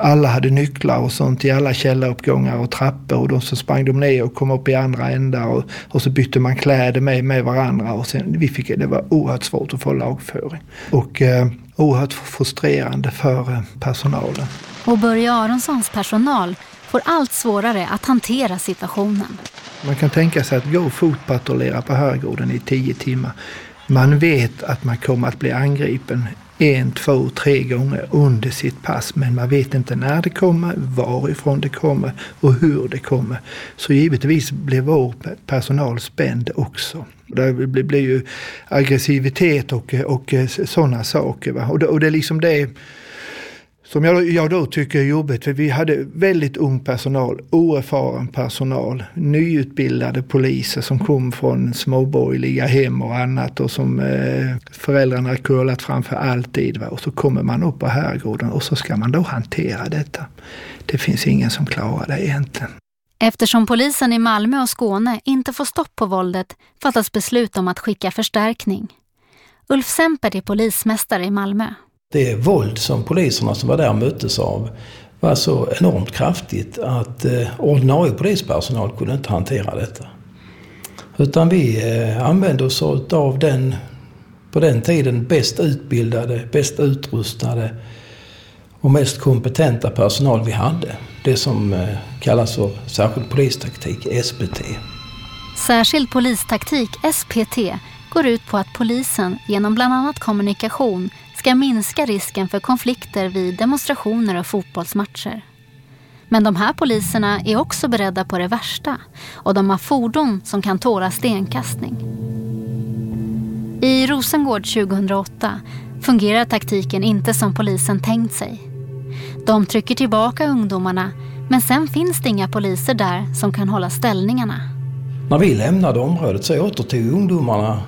[SPEAKER 7] Alla hade nycklar och sånt i alla källaruppgångar och trappor och då så sprang de ner och kom upp i andra ändar och, och så bytte man kläder med, med varandra och sen, vi fick, det var oerhört svårt att få lagföring. Och eh, oerhört frustrerande för eh, personalen.
[SPEAKER 6] Och Börje Aronssons personal får allt svårare att hantera situationen.
[SPEAKER 7] Man kan tänka sig att gå och fotpatrullera på Herrgården i tio timmar. Man vet att man kommer att bli angripen en, två, tre gånger under sitt pass. Men man vet inte när det kommer, varifrån det kommer och hur det kommer. Så givetvis blir vår personal spänd också. Det blir ju aggressivitet och, och sådana saker. Va? Och, det, och det är liksom det som jag, jag då tycker är jobbigt, för vi hade väldigt ung personal, oerfaren personal, nyutbildade poliser som kom från småborgerliga hem och annat och som eh, föräldrarna curlat framför alltid. Va? Och så kommer man upp på herrgården och så ska man då hantera detta. Det finns ingen som klarar det egentligen.
[SPEAKER 6] Eftersom polisen i Malmö och Skåne inte får stopp på våldet fattas beslut om att skicka förstärkning. Ulf Sempert är polismästare i Malmö.
[SPEAKER 40] Det våld som poliserna som var där möttes av var så enormt kraftigt att eh, ordinarie polispersonal kunde inte hantera detta. Utan vi eh, använde oss av den, på den tiden, bäst utbildade, bäst utrustade och mest kompetenta personal vi hade. Det som eh, kallas för särskild polistaktik, SPT.
[SPEAKER 6] Särskild polistaktik, SPT, går ut på att polisen genom bland annat kommunikation ska minska risken för konflikter vid demonstrationer och fotbollsmatcher. Men de här poliserna är också beredda på det värsta och de har fordon som kan tåla stenkastning. I Rosengård 2008 fungerar taktiken inte som polisen tänkt sig. De trycker tillbaka ungdomarna men sen finns det inga poliser där som kan hålla ställningarna.
[SPEAKER 40] När vi lämnade området så återtog ungdomarna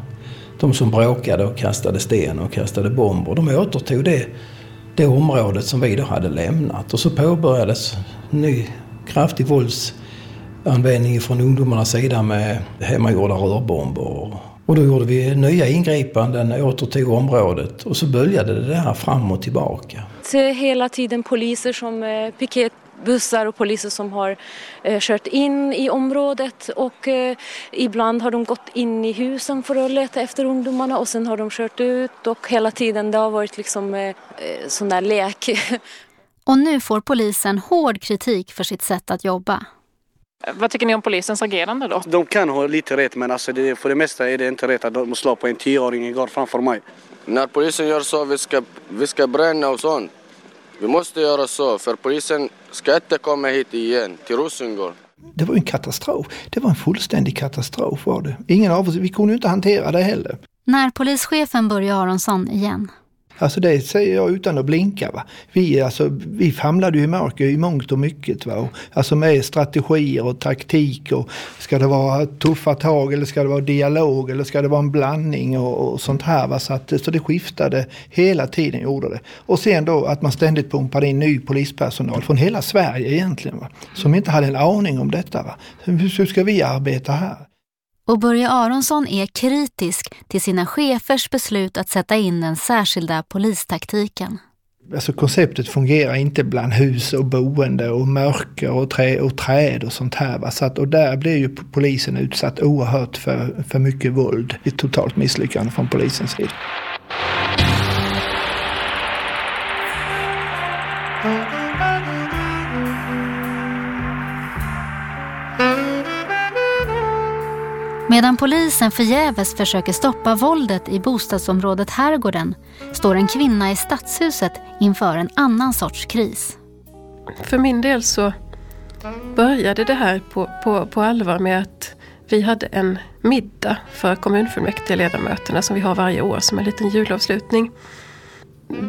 [SPEAKER 40] de som bråkade och kastade sten och kastade bomber, de återtog det, det området som vi då hade lämnat. Och så påbörjades ny kraftig våldsanvändning från ungdomarnas sida med hemmagjorda rörbomber. Och då gjorde vi nya ingripanden, återtog området och så böljade det där fram och tillbaka.
[SPEAKER 41] Hela tiden poliser som eh, piket bussar och poliser som har eh, kört in i området och eh, ibland har de gått in i husen för att leta efter ungdomarna och sen har de kört ut och hela tiden det har varit liksom eh, sån där lek. (laughs)
[SPEAKER 6] Och nu får polisen hård kritik för sitt sätt att jobba.
[SPEAKER 30] Vad tycker ni om polisens agerande då?
[SPEAKER 42] De kan ha lite rätt men alltså det, för det mesta är det inte rätt att de slår på en tioåring igår framför mig.
[SPEAKER 43] När polisen gör så, vi ska, vi ska bränna och sånt. Vi måste göra så, för polisen ska inte komma hit igen, till Rosengård.
[SPEAKER 7] Det var en katastrof. Det var en fullständig katastrof var det. Ingen av oss, vi kunde inte hantera det heller.
[SPEAKER 6] När polischefen Börje Aronsson igen
[SPEAKER 7] Alltså det säger jag utan att blinka. Va? Vi, alltså, vi famlade ju i mörker i mångt och mycket. Va? Och, alltså med strategier och taktik. Och ska det vara tuffa tag eller ska det vara dialog eller ska det vara en blandning och, och sånt här. Va? Så, att, så det skiftade hela tiden gjorde det. Och sen då att man ständigt pumpade in ny polispersonal från hela Sverige egentligen. Va? Som inte hade en aning om detta. Va? Hur, hur ska vi arbeta här?
[SPEAKER 6] Och Börje Aronsson är kritisk till sina chefers beslut att sätta in den särskilda polistaktiken.
[SPEAKER 7] Alltså konceptet fungerar inte bland hus och boende och mörker och, trä, och träd och sånt här. Va? Så att, och där blir ju polisen utsatt oerhört för, för mycket våld. Ett totalt misslyckande från polisens sida.
[SPEAKER 6] Medan polisen förgäves försöker stoppa våldet i bostadsområdet Herrgården står en kvinna i stadshuset inför en annan sorts kris.
[SPEAKER 3] För min del så började det här på, på, på allvar med att vi hade en middag för kommunfullmäktigeledamöterna som vi har varje år som en liten julavslutning.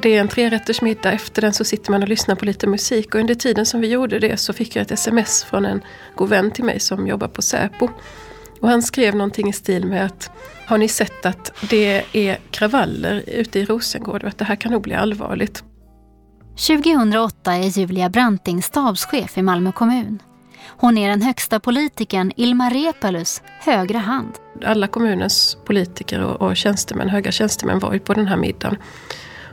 [SPEAKER 3] Det är en trerättersmiddag. Efter den så sitter man och lyssnar på lite musik. Och under tiden som vi gjorde det så fick jag ett sms från en god vän till mig som jobbar på Säpo. Och han skrev någonting i stil med att har ni sett att det är kravaller ute i Rosengård och att det här kan nog bli allvarligt.
[SPEAKER 6] 2008 är Julia Branting stabschef i Malmö kommun. Hon är den högsta politikern Ilmar Reepalus högra hand.
[SPEAKER 3] Alla kommunens politiker och, och tjänstemän, höga tjänstemän var ju på den här middagen.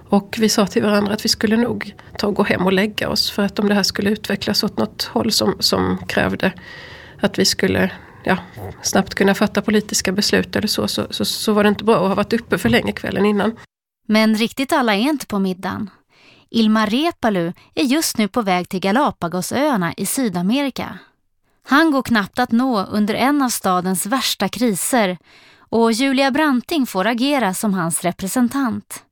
[SPEAKER 3] Och vi sa till varandra att vi skulle nog ta och gå hem och lägga oss för att om det här skulle utvecklas åt något håll som, som krävde att vi skulle ja, snabbt kunna fatta politiska beslut eller så, så, så, så var det inte bra att ha varit uppe för länge kvällen innan.
[SPEAKER 6] Men riktigt alla är inte på middagen. Ilmar Reepalu är just nu på väg till Galapagosöarna i Sydamerika. Han går knappt att nå under en av stadens värsta kriser och Julia Branting får agera som hans representant.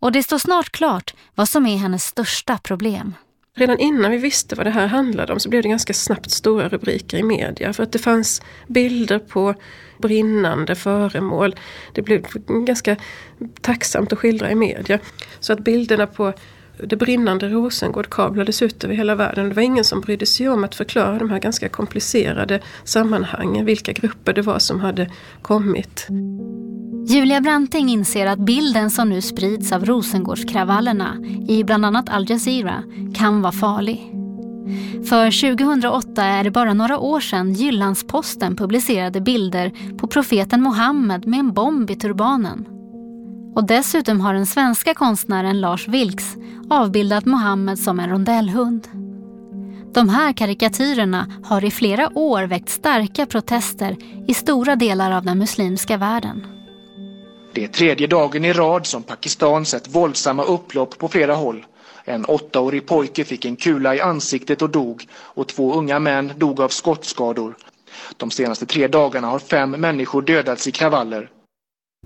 [SPEAKER 6] Och det står snart klart vad som är hennes största problem.
[SPEAKER 3] Redan innan vi visste vad det här handlade om så blev det ganska snabbt stora rubriker i media. För att det fanns bilder på brinnande föremål. Det blev ganska tacksamt att skildra i media. Så att bilderna på det brinnande Rosengård kablades ut över hela världen. Det var ingen som brydde sig om att förklara de här ganska komplicerade sammanhangen. Vilka grupper det var som hade kommit.
[SPEAKER 6] Julia Branting inser att bilden som nu sprids av Rosengårdskravallerna i bland annat Al Jazeera kan vara farlig. För 2008 är det bara några år sedan Jyllandsposten publicerade bilder på profeten Mohammed med en bomb i turbanen. Och dessutom har den svenska konstnären Lars Vilks avbildat Mohammed som en rondellhund. De här karikatyrerna har i flera år väckt starka protester i stora delar av den muslimska världen.
[SPEAKER 44] Det är tredje dagen i rad som Pakistan sett våldsamma upplopp på flera håll. En åttaårig pojke fick en kula i ansiktet och dog och två unga män dog av skottskador. De senaste tre dagarna har fem människor dödats i kravaller.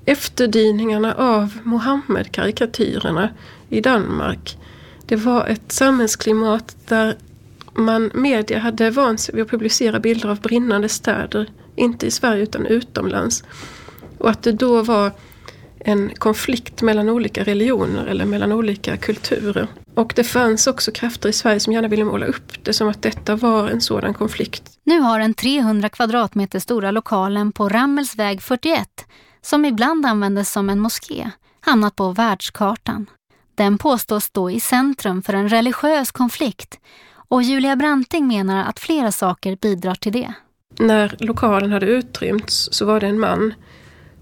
[SPEAKER 3] Efterdyningarna av Mohammed-karikatyrerna i Danmark. Det var ett samhällsklimat där man, media hade vant sig vid att publicera bilder av brinnande städer. Inte i Sverige utan utomlands. Och att det då var en konflikt mellan olika religioner eller mellan olika kulturer. Och det fanns också krafter i Sverige som gärna ville måla upp det som att detta var en sådan konflikt.
[SPEAKER 6] Nu har den 300 kvadratmeter stora lokalen på Rammelsväg 41, som ibland användes som en moské, hamnat på världskartan. Den påstås stå i centrum för en religiös konflikt och Julia Branting menar att flera saker bidrar till det.
[SPEAKER 3] När lokalen hade utrymts så var det en man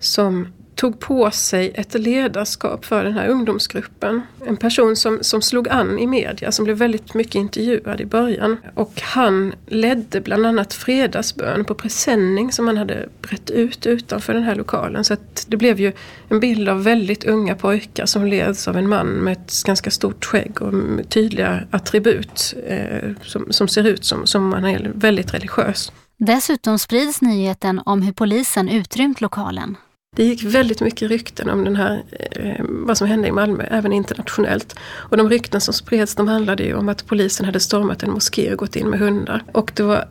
[SPEAKER 3] som tog på sig ett ledarskap för den här ungdomsgruppen. En person som, som slog an i media, som blev väldigt mycket intervjuad i början. Och han ledde bland annat fredagsbön på presenning som han hade brett ut utanför den här lokalen. Så att det blev ju en bild av väldigt unga pojkar som leds av en man med ett ganska stort skägg och tydliga attribut eh, som, som ser ut som, som man är väldigt religiös.
[SPEAKER 6] Dessutom sprids nyheten om hur polisen utrymt lokalen.
[SPEAKER 3] Det gick väldigt mycket rykten om den här, eh, vad som hände i Malmö, även internationellt. Och de rykten som spreds de handlade ju om att polisen hade stormat en moské och gått in med hundar. Och det var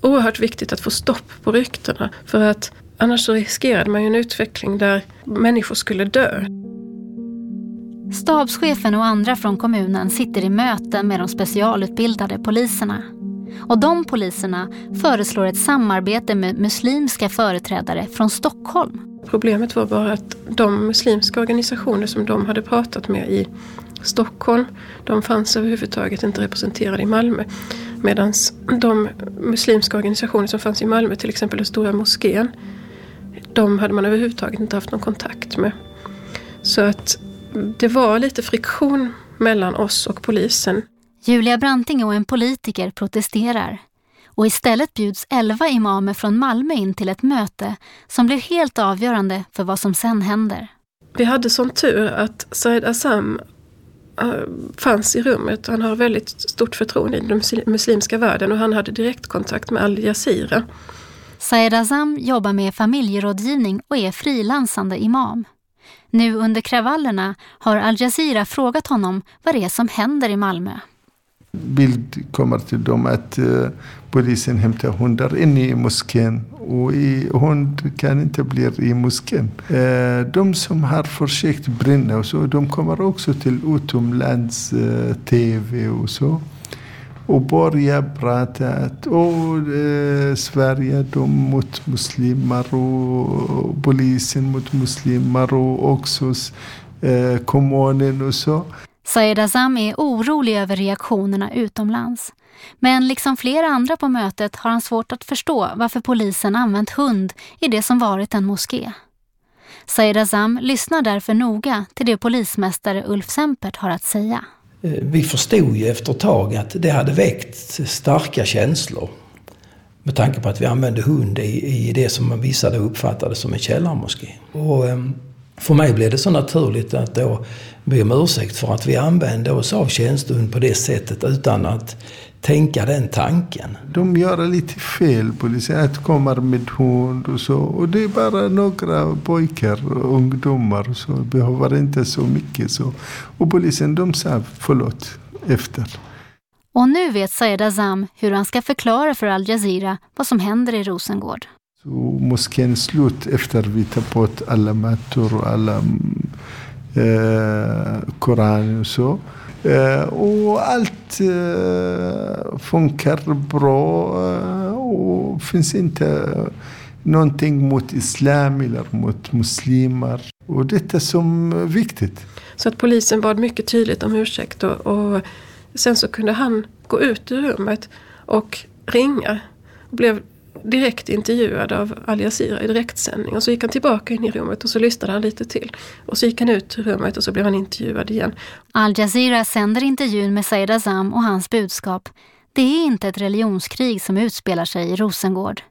[SPEAKER 3] oerhört viktigt att få stopp på ryktena. För att annars så riskerade man ju en utveckling där människor skulle dö.
[SPEAKER 6] Stabschefen och andra från kommunen sitter i möten med de specialutbildade poliserna. Och de poliserna föreslår ett samarbete med muslimska företrädare från Stockholm.
[SPEAKER 3] Problemet var bara att de muslimska organisationer som de hade pratat med i Stockholm. De fanns överhuvudtaget inte representerade i Malmö. Medan de muslimska organisationer som fanns i Malmö, till exempel den stora moskén, de hade man överhuvudtaget inte haft någon kontakt med. Så att det var lite friktion mellan oss och polisen.
[SPEAKER 6] Julia Branting och en politiker protesterar. Och istället bjuds elva imamer från Malmö in till ett möte som blir helt avgörande för vad som sen händer.
[SPEAKER 3] Vi hade sån tur att Said Assam äh, fanns i rummet. Han har väldigt stort förtroende i den muslimska världen och han hade direktkontakt med Al Jazeera.
[SPEAKER 6] Said Azam jobbar med familjerådgivning och är frilansande imam. Nu under kravallerna har Al Jazeera frågat honom vad det är som händer i Malmö.
[SPEAKER 45] Bild kommer till dem att uh, polisen hämtar hundar inne i moskén och i, hund kan inte bli i moskén. Uh, de som har försökt bränna och så, de kommer också till utomlands eh, uh, tv och så och börjar prata att oh, eh, Sverige de mot muslimer och polisen mot muslimer och också eh, kommunen och så.
[SPEAKER 6] Said Azam är orolig över reaktionerna utomlands. Men liksom flera andra på mötet har han svårt att förstå varför polisen använt hund i det som varit en moské. Said Azam lyssnar därför noga till det polismästare Ulf Sempert har att säga.
[SPEAKER 40] Eh, vi förstod ju efter ett tag att det hade väckt starka känslor. Med tanke på att vi använde hund i, i det som vissa då uppfattade som en källarmoské. Och, ehm, för mig blev det så naturligt att då be om ursäkt för att vi använde oss av tjänstehund på det sättet utan att tänka den tanken.
[SPEAKER 45] De gör lite fel, polisen, att komma med hund och så. Och det är bara några pojkar och ungdomar och så. Behöver inte så mycket så. Och polisen, de sa förlåt efter.
[SPEAKER 6] Och nu vet Sayed Azam hur han ska förklara för Al Jazeera vad som händer i Rosengård.
[SPEAKER 45] Så moskén slut efter vi tar bort alla mattor och alla eh, Koranen och så. Eh, och allt eh, funkar bra eh, och finns inte någonting mot islam eller mot muslimer. Och detta som är viktigt.
[SPEAKER 3] Så att polisen bad mycket tydligt om ursäkt och, och sen så kunde han gå ut ur rummet och ringa. Och blev direkt intervjuad av Al Jazeera i direktsändning. Och så gick han tillbaka in i rummet och så lyssnade han lite till. Och så gick han ut ur rummet och så blev han intervjuad igen.
[SPEAKER 6] Al Jazeera sänder intervjun med Said Azam och hans budskap. Det är inte ett religionskrig som utspelar sig i Rosengård.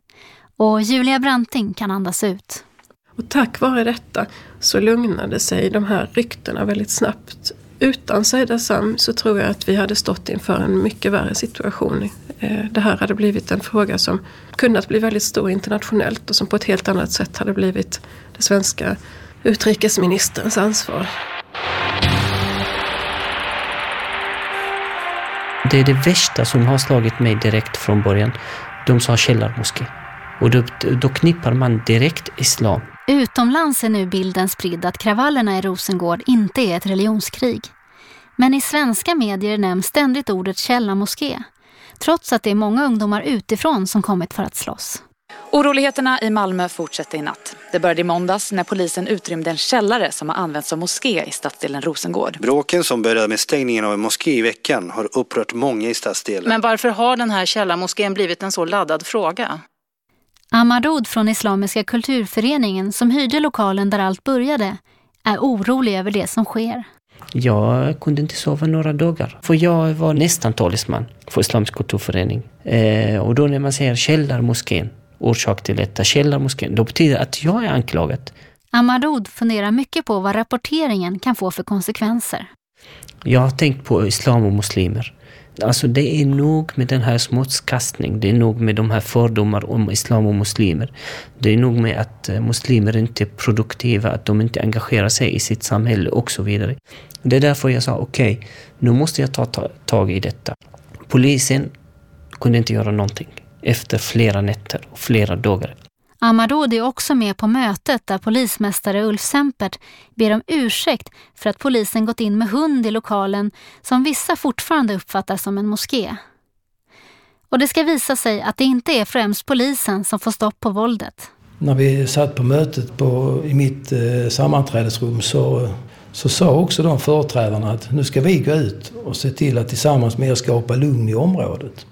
[SPEAKER 6] Och Julia Branting kan andas ut.
[SPEAKER 3] Och tack vare detta så lugnade sig de här ryktena väldigt snabbt. Utan Saida Sam så tror jag att vi hade stått inför en mycket värre situation eh, det här hade blivit en fråga som kunnat bli väldigt stor internationellt och som på ett helt annat sätt hade blivit det svenska utrikesministerns ansvar.
[SPEAKER 26] Det är det värsta som har slagit mig direkt från början. De sa källarmoské. Och då, då knippar man direkt islam.
[SPEAKER 6] Utomlands är nu bilden spridd att kravallerna i Rosengård inte är ett religionskrig. Men i svenska medier nämns ständigt ordet källarmoské trots att det är många ungdomar utifrån som kommit för att slåss.
[SPEAKER 41] Oroligheterna i Malmö fortsätter i natt. Det började i måndags när polisen utrymde en källare som har använts som moské i stadsdelen Rosengård.
[SPEAKER 36] Bråken som började med stängningen av en moské i veckan har upprört många i stadsdelen.
[SPEAKER 41] Men varför har den här källarmoskén blivit en så laddad fråga?
[SPEAKER 6] Amarod från Islamiska kulturföreningen som hyrde lokalen där allt började är orolig över det som sker.
[SPEAKER 26] Jag kunde inte sova några dagar. För jag var nästan talesman för Islamisk kulturförening. Eh, och då när man säger källarmoskén, orsak till detta, källarmoskén, då betyder det att jag är anklagad.
[SPEAKER 6] Amadou funderar mycket på vad rapporteringen kan få för konsekvenser.
[SPEAKER 26] Jag har tänkt på islam och muslimer. Alltså det är nog med den här smutskastning, det är nog med de här fördomar om islam och muslimer. Det är nog med att eh, muslimer inte är produktiva, att de inte engagerar sig i sitt samhälle och så vidare. Det är därför jag sa okej, okay, nu måste jag ta tag i detta. Polisen kunde inte göra någonting efter flera nätter och flera dagar.
[SPEAKER 6] Amadou är också med på mötet där polismästare Ulf Sempert ber om ursäkt för att polisen gått in med hund i lokalen som vissa fortfarande uppfattar som en moské. Och det ska visa sig att det inte är främst polisen som får stopp på våldet.
[SPEAKER 40] När vi satt på mötet på, i mitt eh, sammanträdesrum så så sa också de företrädarna att nu ska vi gå ut och se till att tillsammans med er skapa lugn i området.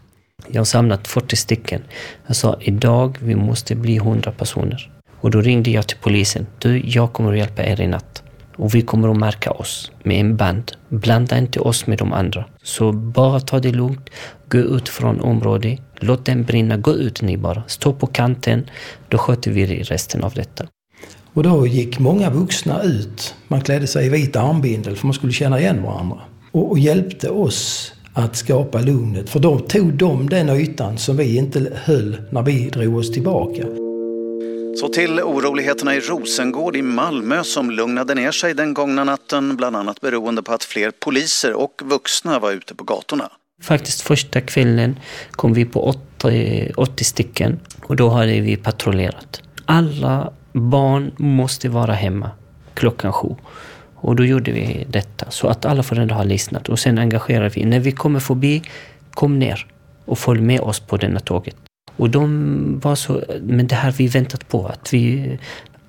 [SPEAKER 26] Jag har samlat 40 stycken. Jag sa idag vi måste bli 100 personer. Och då ringde jag till polisen. Du, jag kommer att hjälpa er i natt. Och vi kommer att märka oss med en band. Blanda inte oss med de andra. Så bara ta det lugnt. Gå ut från området. Låt den brinna. Gå ut ni bara. Stå på kanten. Då sköter vi resten av detta.
[SPEAKER 40] Och då gick många vuxna ut. Man klädde sig i vit armbindel för man skulle känna igen varandra. Och, och hjälpte oss att skapa lugnet. För då tog de den ytan som vi inte höll när vi drog oss tillbaka.
[SPEAKER 46] Så till oroligheterna i Rosengård i Malmö som lugnade ner sig den gångna natten, bland annat beroende på att fler poliser och vuxna var ute på gatorna.
[SPEAKER 26] Faktiskt första kvällen kom vi på 80, 80 stycken och då hade vi patrullerat. Alla barn måste vara hemma klockan sju. Och då gjorde vi detta så att alla föräldrar har lyssnat och sen engagerade vi. När vi kommer förbi, kom ner och följ med oss på denna tåget. Och de var så, men det här vi väntat på, att vi,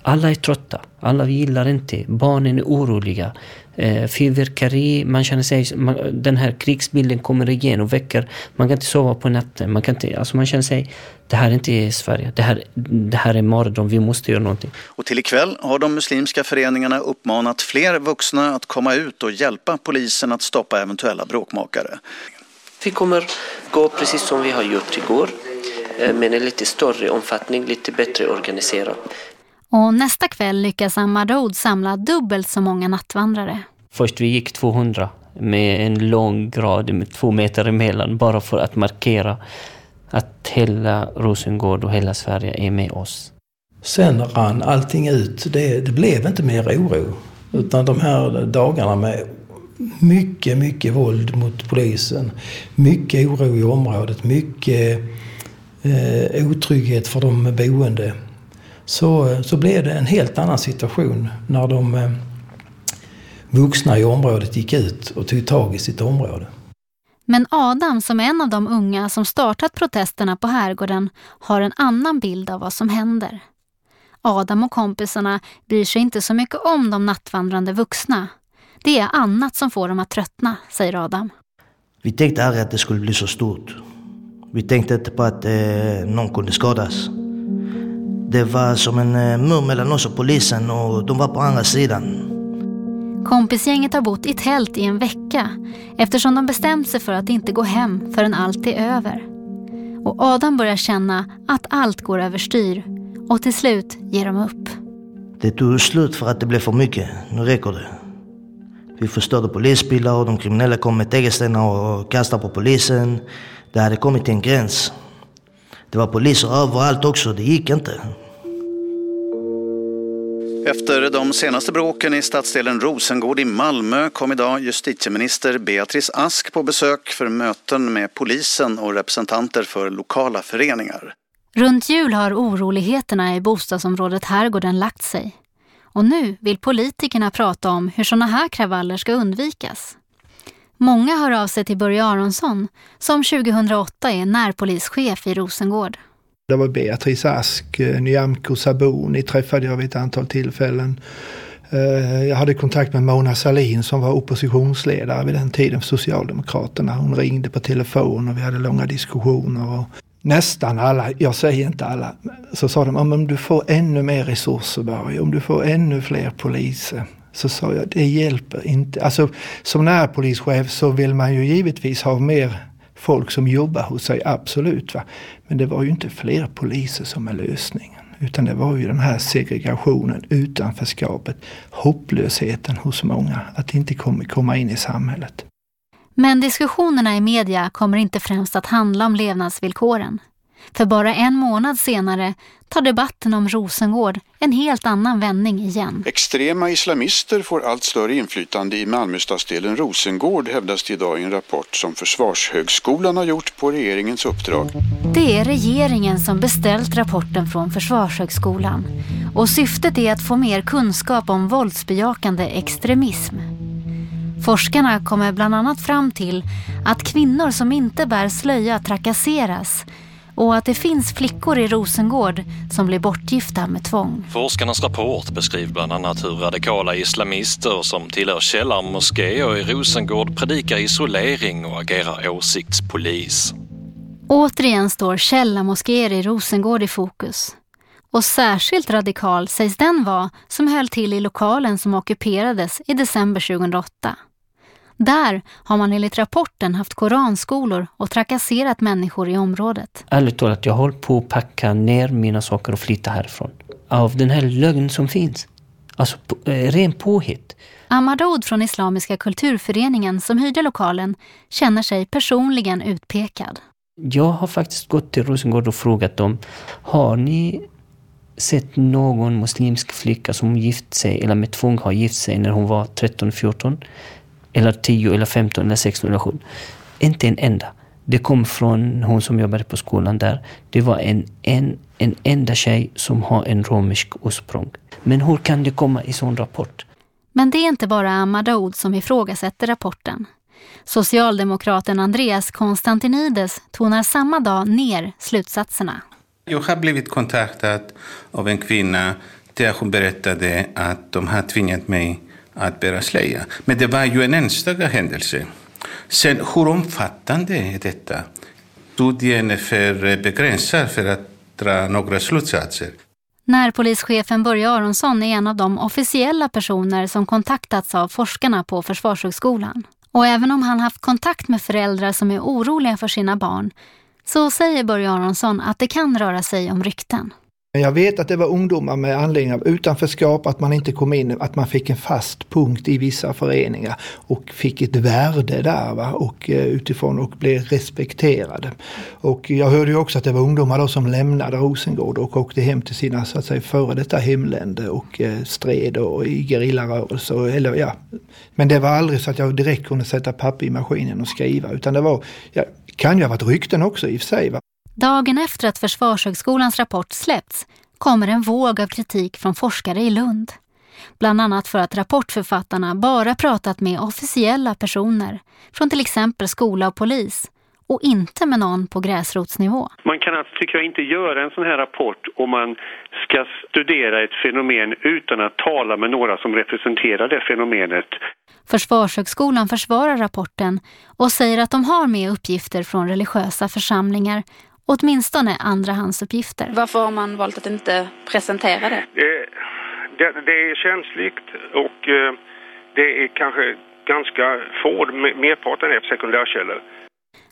[SPEAKER 26] alla är trötta, alla gillar inte, barnen är oroliga. Eh, fyrverkeri, man känner sig, man, den här krigsbilden kommer igen och väcker, man kan inte sova på natten, man kan inte, alltså man känner sig, det här är inte Sverige, det här, det här är mardröm, vi måste göra någonting.
[SPEAKER 46] Och till ikväll har de muslimska föreningarna uppmanat fler vuxna att komma ut och hjälpa polisen att stoppa eventuella bråkmakare.
[SPEAKER 47] Vi kommer gå precis som vi har gjort igår, eh, men i lite större omfattning, lite bättre organiserat.
[SPEAKER 6] Och nästa kväll lyckas Ahmad samla dubbelt så många nattvandrare.
[SPEAKER 26] Först vi gick 200 med en lång grad med två meter emellan bara för att markera att hela Rosengård och hela Sverige är med oss.
[SPEAKER 40] Sen rann allting ut. Det, det blev inte mer oro. Utan de här dagarna med mycket, mycket våld mot polisen. Mycket oro i området. Mycket eh, otrygghet för de boende så, så blev det en helt annan situation när de eh, vuxna i området gick ut och tog tag i sitt område.
[SPEAKER 6] Men Adam, som är en av de unga som startat protesterna på Härgården, har en annan bild av vad som händer. Adam och kompisarna bryr sig inte så mycket om de nattvandrande vuxna. Det är annat som får dem att tröttna, säger Adam.
[SPEAKER 8] Vi tänkte aldrig att det skulle bli så stort. Vi tänkte inte på att eh, någon kunde skadas. Det var som en eh, mur mellan oss och polisen och de var på andra sidan.
[SPEAKER 6] Kompisgänget har bott i tält i en vecka eftersom de bestämt sig för att inte gå hem förrän allt är över. Och Adam börjar känna att allt går överstyr och till slut ger de upp.
[SPEAKER 8] Det tog slut för att det blev för mycket. Nu räcker det. Vi förstörde polisbilar och de kriminella kom med tegelstenar och kastade på polisen. Det hade kommit till en gräns. Det var poliser överallt också, det gick inte.
[SPEAKER 46] Efter de senaste bråken i stadsdelen Rosengård i Malmö kom idag justitieminister Beatrice Ask på besök för möten med polisen och representanter för lokala föreningar.
[SPEAKER 6] Runt jul har oroligheterna i bostadsområdet Herrgården lagt sig. Och nu vill politikerna prata om hur sådana här kravaller ska undvikas. Många hör av sig till Börje Aronsson som 2008 är närpolischef i Rosengård.
[SPEAKER 7] Det var Beatrice Ask, eh, Nyamko Sabuni träffade jag vid ett antal tillfällen. Eh, jag hade kontakt med Mona Salin som var oppositionsledare vid den tiden för Socialdemokraterna. Hon ringde på telefon och vi hade långa diskussioner. Och nästan alla, jag säger inte alla, så sa de om du får ännu mer resurser Börje, om du får ännu fler poliser. Så sa jag, det hjälper inte. Alltså som närpolischef så vill man ju givetvis ha mer folk som jobbar hos sig, absolut. Va? Men det var ju inte fler poliser som är lösningen. Utan det var ju den här segregationen, utanförskapet, hopplösheten hos många. Att inte komma in i samhället.
[SPEAKER 6] Men diskussionerna i media kommer inte främst att handla om levnadsvillkoren. För bara en månad senare tar debatten om Rosengård en helt annan vändning igen.
[SPEAKER 48] Extrema islamister får allt större inflytande i Malmö-stadsdelen Rosengård hävdas det idag i en rapport som Försvarshögskolan har gjort på regeringens uppdrag.
[SPEAKER 6] Det är regeringen som beställt rapporten från Försvarshögskolan och syftet är att få mer kunskap om våldsbejakande extremism. Forskarna kommer bland annat fram till att kvinnor som inte bär slöja trakasseras och att det finns flickor i Rosengård som blir bortgifta med tvång.
[SPEAKER 49] Forskarnas rapport beskriver bland annat hur radikala islamister som tillhör källarmoskéer i Rosengård predikar isolering och agerar åsiktspolis.
[SPEAKER 6] Återigen står källarmoskéer i Rosengård i fokus. Och särskilt radikal sägs den vara som höll till i lokalen som ockuperades i december 2008. Där har man enligt rapporten haft koranskolor och trakasserat människor i området.
[SPEAKER 26] Ärligt talat, jag håller på att packa ner mina saker och flytta härifrån. Av den här lögnen som finns. Alltså eh, ren påhitt.
[SPEAKER 6] Ahmad från Islamiska kulturföreningen som hyrde lokalen känner sig personligen utpekad.
[SPEAKER 26] Jag har faktiskt gått till Rosengård och frågat dem, har ni sett någon muslimsk flicka som gift sig eller med tvång har gift sig när hon var 13-14? Eller 10 eller 15 eller 16 eller 17? Inte en enda. Det kom från hon som jobbade på skolan där. Det var en, en, en enda tjej som har en romersk ursprung. Men hur kan det komma i sån rapport?
[SPEAKER 6] Men det är inte bara Ahmad som ifrågasätter rapporten. Socialdemokraten Andreas Konstantinides tonar samma dag ner slutsatserna.
[SPEAKER 50] Jag har blivit kontaktad av en kvinna där hon berättade att de har tvingat mig att bära slöja. Men det var ju en enstaka händelse. Sen hur omfattande är detta? Studien är för eh, begränsad för att dra några slutsatser.
[SPEAKER 6] Närpolischefen Börje Aronsson är en av de officiella personer som kontaktats av forskarna på Försvarshögskolan. Och även om han haft kontakt med föräldrar som är oroliga för sina barn så säger Börje Aronsson att det kan röra sig om rykten.
[SPEAKER 7] Jag vet att det var ungdomar med anledning av utanförskap, att man inte kom in, att man fick en fast punkt i vissa föreningar och fick ett värde där va? och eh, utifrån och blev respekterade. Och jag hörde ju också att det var ungdomar då som lämnade Rosengård och åkte hem till sina så att säga före detta hemländer och eh, stred och i gerillarörelser. Eller, ja. Men det var aldrig så att jag direkt kunde sätta papper i maskinen och skriva utan det var, ja, kan ju ha varit rykten också i och för sig. Va?
[SPEAKER 6] Dagen efter att Försvarshögskolans rapport släppts kommer en våg av kritik från forskare i Lund. Bland annat för att rapportförfattarna bara pratat med officiella personer från till exempel skola och polis och inte med någon på gräsrotsnivå.
[SPEAKER 51] Man kan alltså, tycker jag, inte göra en sån här rapport om man ska studera ett fenomen utan att tala med några som representerar det fenomenet.
[SPEAKER 6] Försvarshögskolan försvarar rapporten och säger att de har med uppgifter från religiösa församlingar åtminstone andrahandsuppgifter.
[SPEAKER 41] Varför har man valt att inte presentera det?
[SPEAKER 51] Det, det, det är känsligt och eh, det är kanske ganska få, merparten är sekundärkällor.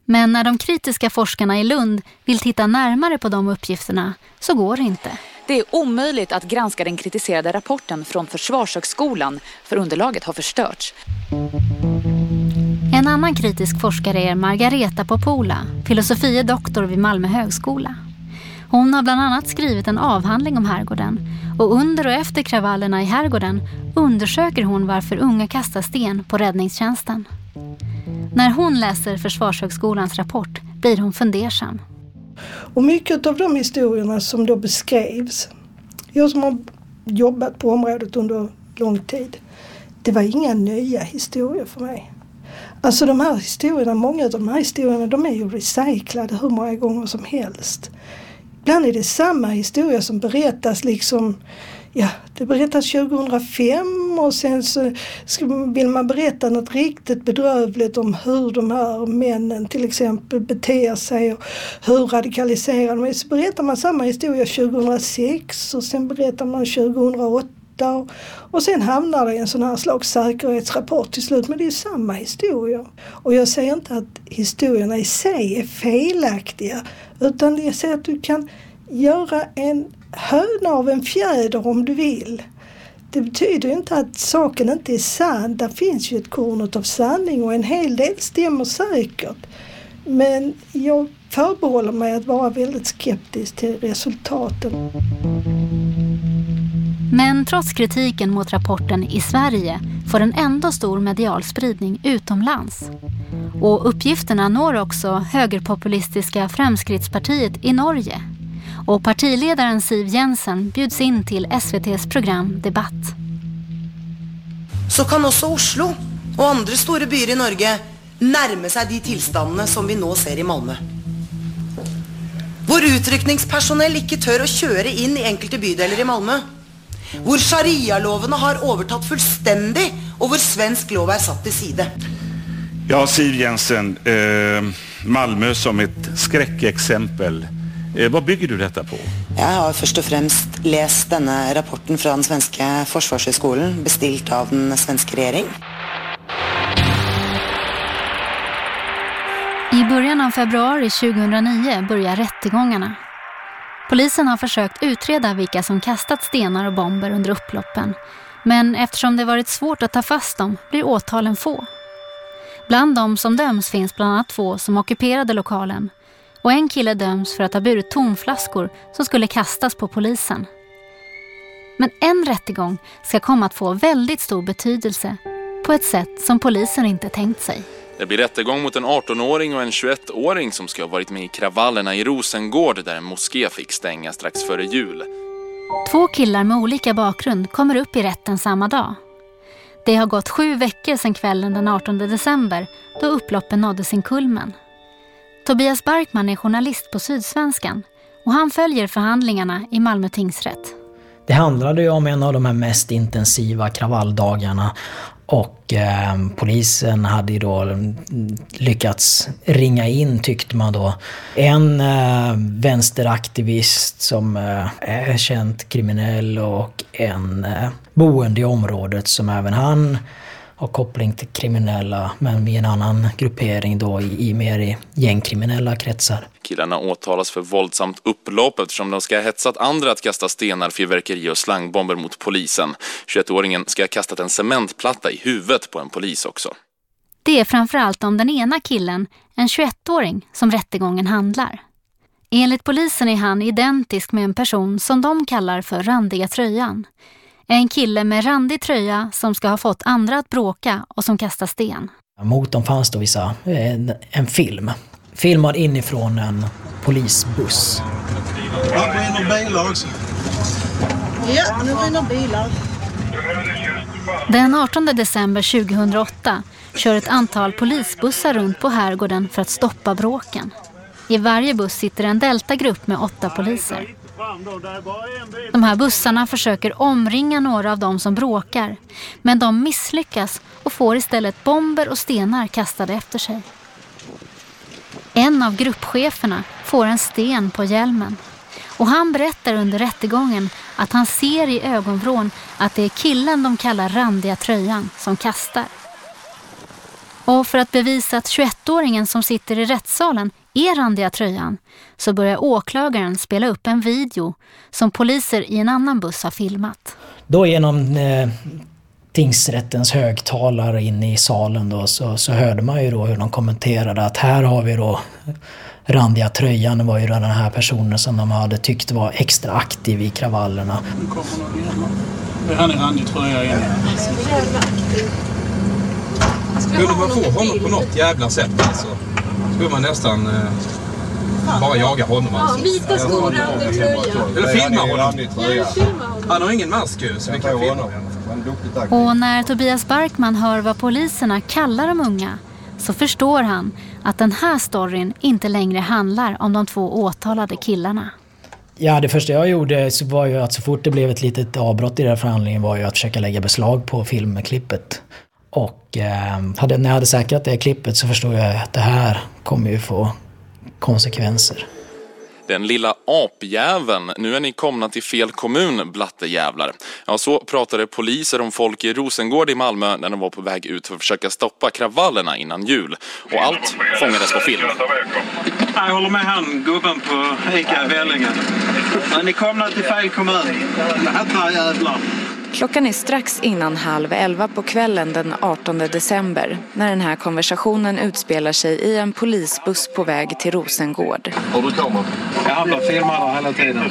[SPEAKER 6] Men när de kritiska forskarna i Lund vill titta närmare på de uppgifterna så går det inte.
[SPEAKER 41] Det är omöjligt att granska den kritiserade rapporten från Försvarshögskolan för underlaget har förstörts.
[SPEAKER 6] En annan kritisk forskare är Margareta Popola, filosofie doktor vid Malmö högskola. Hon har bland annat skrivit en avhandling om herrgården och under och efter kravallerna i herrgården undersöker hon varför unga kastar sten på räddningstjänsten. När hon läser Försvarshögskolans rapport blir hon fundersam.
[SPEAKER 52] Och mycket av de historierna som då beskrevs, jag som har jobbat på området under lång tid, det var inga nya historier för mig. Alltså de här historierna, många av de här historierna de är ju recyclade hur många gånger som helst. Ibland är det samma historia som berättas liksom Ja, det berättas 2005 och sen så vill man berätta något riktigt bedrövligt om hur de här männen till exempel beter sig och hur radikaliserade de är. Så berättar man samma historia 2006 och sen berättar man 2008 och, och sen hamnar det i en sån här slags säkerhetsrapport till slut. Men det är samma historia. Och jag säger inte att historierna i sig är felaktiga utan jag säger att du kan göra en höna av en fjäder om du vill. Det betyder inte att saken inte är sann. Där finns ju ett korn av sanning och en hel del stämmer säkert. Men jag förbehåller mig att vara väldigt skeptisk till resultaten.
[SPEAKER 6] Men trots kritiken mot rapporten i Sverige får den ändå stor medial spridning utomlands. Och uppgifterna når också högerpopulistiska Fremskrittspartiet i Norge. Och partiledaren Siv Jensen bjuds in till SVTs program Debatt.
[SPEAKER 15] Så kan också Oslo och andra stora byer i Norge närma sig de tillstånden som vi nu ser i Malmö.
[SPEAKER 53] Vår utryckningspersonal inte tör att köra in i enkelte bydelar i Malmö. Hvor sharia-lovene har overtatt fullstendig, og hvor svensk lov er satt til side.
[SPEAKER 54] Ja, Siv Jensen, eh, Malmö som ett skräckexempel. Eh, vad bygger du detta på?
[SPEAKER 53] Jeg har først og fremst lest denne rapporten fra den svenske forsvarshøgskolen, bestilt av den svenske regjering.
[SPEAKER 6] I början av februari 2009 börjar rättegångarna. Polisen har försökt utreda vilka som kastat stenar och bomber under upploppen. Men eftersom det varit svårt att ta fast dem blir åtalen få. Bland de som döms finns bland annat två som ockuperade lokalen. Och en kille döms för att ha burit tomflaskor som skulle kastas på polisen. Men en rättegång ska komma att få väldigt stor betydelse på ett sätt som polisen inte tänkt sig.
[SPEAKER 55] Det blir rättegång mot en 18-åring och en 21-åring som ska ha varit med i kravallerna i Rosengård där en moské fick stänga strax före jul.
[SPEAKER 6] Två killar med olika bakgrund kommer upp i rätten samma dag. Det har gått sju veckor sedan kvällen den 18 december då upploppen nådde sin kulmen. Tobias Barkman är journalist på Sydsvenskan och han följer förhandlingarna i Malmö tingsrätt.
[SPEAKER 56] Det handlade ju om en av de här mest intensiva kravalldagarna och eh, polisen hade ju då ehm, lyckats ringa in, tyckte man då, en eh, vänsteraktivist som eh, är känt kriminell och en eh, boende i området som även han har koppling till kriminella, men i en annan gruppering då i, i mer i gängkriminella kretsar.
[SPEAKER 55] Killarna åtalas för våldsamt upplopp eftersom de ska ha hetsat andra att kasta stenar, fyrverkeri och slangbomber mot polisen. 21-åringen ska ha kastat en cementplatta i huvudet på en polis också.
[SPEAKER 6] Det är framförallt om den ena killen, en 21-åring, som rättegången handlar. Enligt polisen är han identisk med en person som de kallar för randiga tröjan. En kille med randig tröja som ska ha fått andra att bråka och som kastar sten.
[SPEAKER 56] Mot dem fanns då vissa, en, en film. Filmad inifrån en polisbuss.
[SPEAKER 11] Ja, det brinner bilar också.
[SPEAKER 52] Ja, nu brinner bilar.
[SPEAKER 6] Den 18 december 2008 kör ett antal polisbussar runt på Herrgården för att stoppa bråken. I varje buss sitter en deltagrupp med åtta poliser. De här bussarna försöker omringa några av dem som bråkar. Men de misslyckas och får istället bomber och stenar kastade efter sig. En av gruppcheferna får en sten på hjälmen. Och han berättar under rättegången att han ser i ögonvrån att det är killen de kallar randiga tröjan som kastar. Och för att bevisa att 21-åringen som sitter i rättssalen är randiga tröjan så börjar åklagaren spela upp en video som poliser i en annan buss har filmat.
[SPEAKER 56] Då genom eh, tingsrättens högtalare inne i salen då, så, så hörde man ju då hur de kommenterade att här har vi då randiga tröjan. Det var ju den här personen som de hade tyckt var extra aktiv i kravallerna.
[SPEAKER 11] Det är han i randig tröja igen.
[SPEAKER 57] Skulle man få honom på något jävla sätt alltså, skulle man nästan eh, bara jaga honom alltså.
[SPEAKER 58] Ja, vita skor, randig tröja.
[SPEAKER 57] Eller filma honom. Han har ingen mask ju, så vi kan filma honom.
[SPEAKER 6] Och när Tobias Barkman hör vad poliserna kallar de unga så förstår han att den här storyn inte längre handlar om de två åtalade killarna.
[SPEAKER 56] Ja, det första jag gjorde så var ju att så fort det blev ett litet avbrott i den här förhandlingen var ju att försöka lägga beslag på filmklippet. Och eh, hade, när jag hade säkrat det klippet så förstod jag att det här kommer ju få konsekvenser.
[SPEAKER 55] Den lilla apjäveln, nu är ni komna till fel kommun, blattejävlar. Ja, så pratade poliser om folk i Rosengård i Malmö när de var på väg ut för att försöka stoppa kravallerna innan jul. Och allt fångades på film.
[SPEAKER 11] Jag håller med han, gubben på ICA i Vellinge. Ni komna till fel kommun. Blattarjävlar.
[SPEAKER 35] Klockan är strax innan halv elva på kvällen den 18 december när den här konversationen utspelar sig i en polisbuss på väg till Rosengård.
[SPEAKER 11] Och du kommer? Jag blir filmad hela tiden.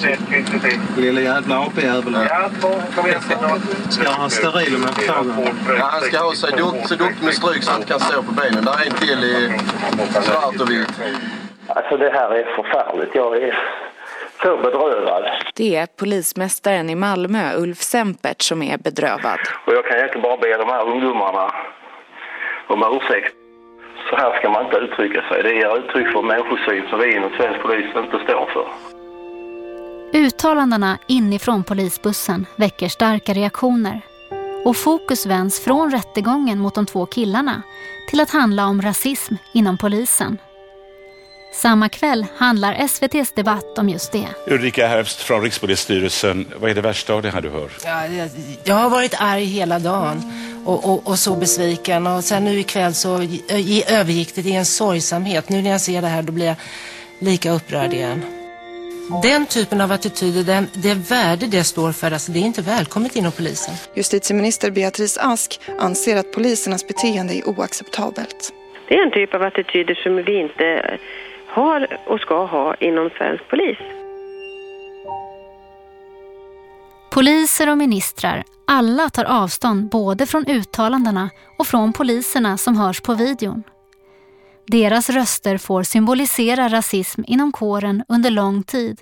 [SPEAKER 11] Lilla jävla apjävel. Ska han steril om jag får tag
[SPEAKER 43] Ja, han ska ha sig dukt, så duktig med stryk så han kan stå på benen. Där är en till i svart och vitt.
[SPEAKER 59] Alltså det här är förfärligt. Jag är så bedrövad.
[SPEAKER 35] Det är polismästaren i Malmö, Ulf Sempert, som är bedrövad.
[SPEAKER 59] Och jag kan egentligen bara be de här ungdomarna om ursäkt. Så här ska man inte uttrycka sig. Det är uttryck för människosyn som vi inom svensk polis inte står för.
[SPEAKER 6] Uttalandena inifrån polisbussen väcker starka reaktioner och fokus vänds från rättegången mot de två killarna till att handla om rasism inom polisen. Samma kväll handlar SVTs debatt om just det.
[SPEAKER 54] Ulrika Herbst från Rikspolisstyrelsen, vad är det värsta av det här du hör?
[SPEAKER 60] Ja, jag, jag har varit arg hela dagen och, och, och, så besviken och sen nu ikväll så i, övergick det i en sorgsamhet. Nu när jag ser det här då blir jag lika upprörd igen. Den typen av attityder, den, det värde det står för, alltså det är inte välkommet inom polisen.
[SPEAKER 35] Justitieminister Beatrice Ask anser att polisernas beteende är oacceptabelt.
[SPEAKER 61] Det är en typ av attityder som vi inte har och ska ha inom svensk polis.
[SPEAKER 6] Poliser och ministrar, alla tar avstånd både från uttalandena och från poliserna som hörs på videon. Deras röster får symbolisera rasism inom kåren under lång tid.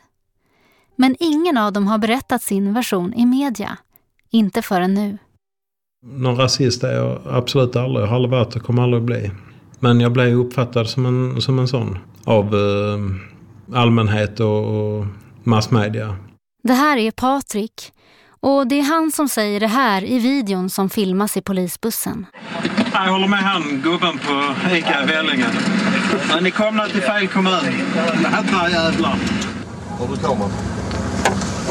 [SPEAKER 6] Men ingen av dem har berättat sin version i media. Inte förrän nu.
[SPEAKER 12] Någon rasist är jag absolut aldrig. Jag har aldrig varit och kommer aldrig bli. Men jag blev uppfattad som en, som en sån av eh, allmänhet och, massmedia.
[SPEAKER 6] Det här är Patrik och det är han som säger det här i videon som filmas i polisbussen.
[SPEAKER 11] Jag håller med han, gubben på Ica i Vellinge. Men ni komna till fel kommun. Jädrar jävlar.
[SPEAKER 57] Var du kommer?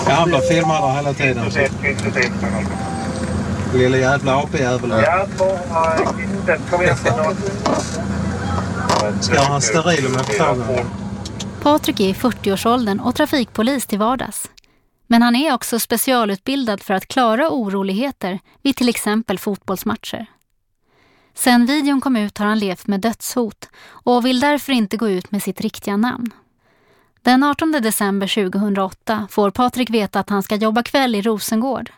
[SPEAKER 11] Jag hamnar filmar där hela tiden. Lille jävla apjävel. Ska jag har en steril om jag får
[SPEAKER 6] Patrik är i 40-årsåldern och trafikpolis till vardags. Men han är också specialutbildad för att klara oroligheter vid till exempel fotbollsmatcher. Sen videon kom ut har han levt med dödshot och vill därför inte gå ut med sitt riktiga namn. Den 18 december 2008 får Patrik veta att han ska jobba kväll i Rosengård.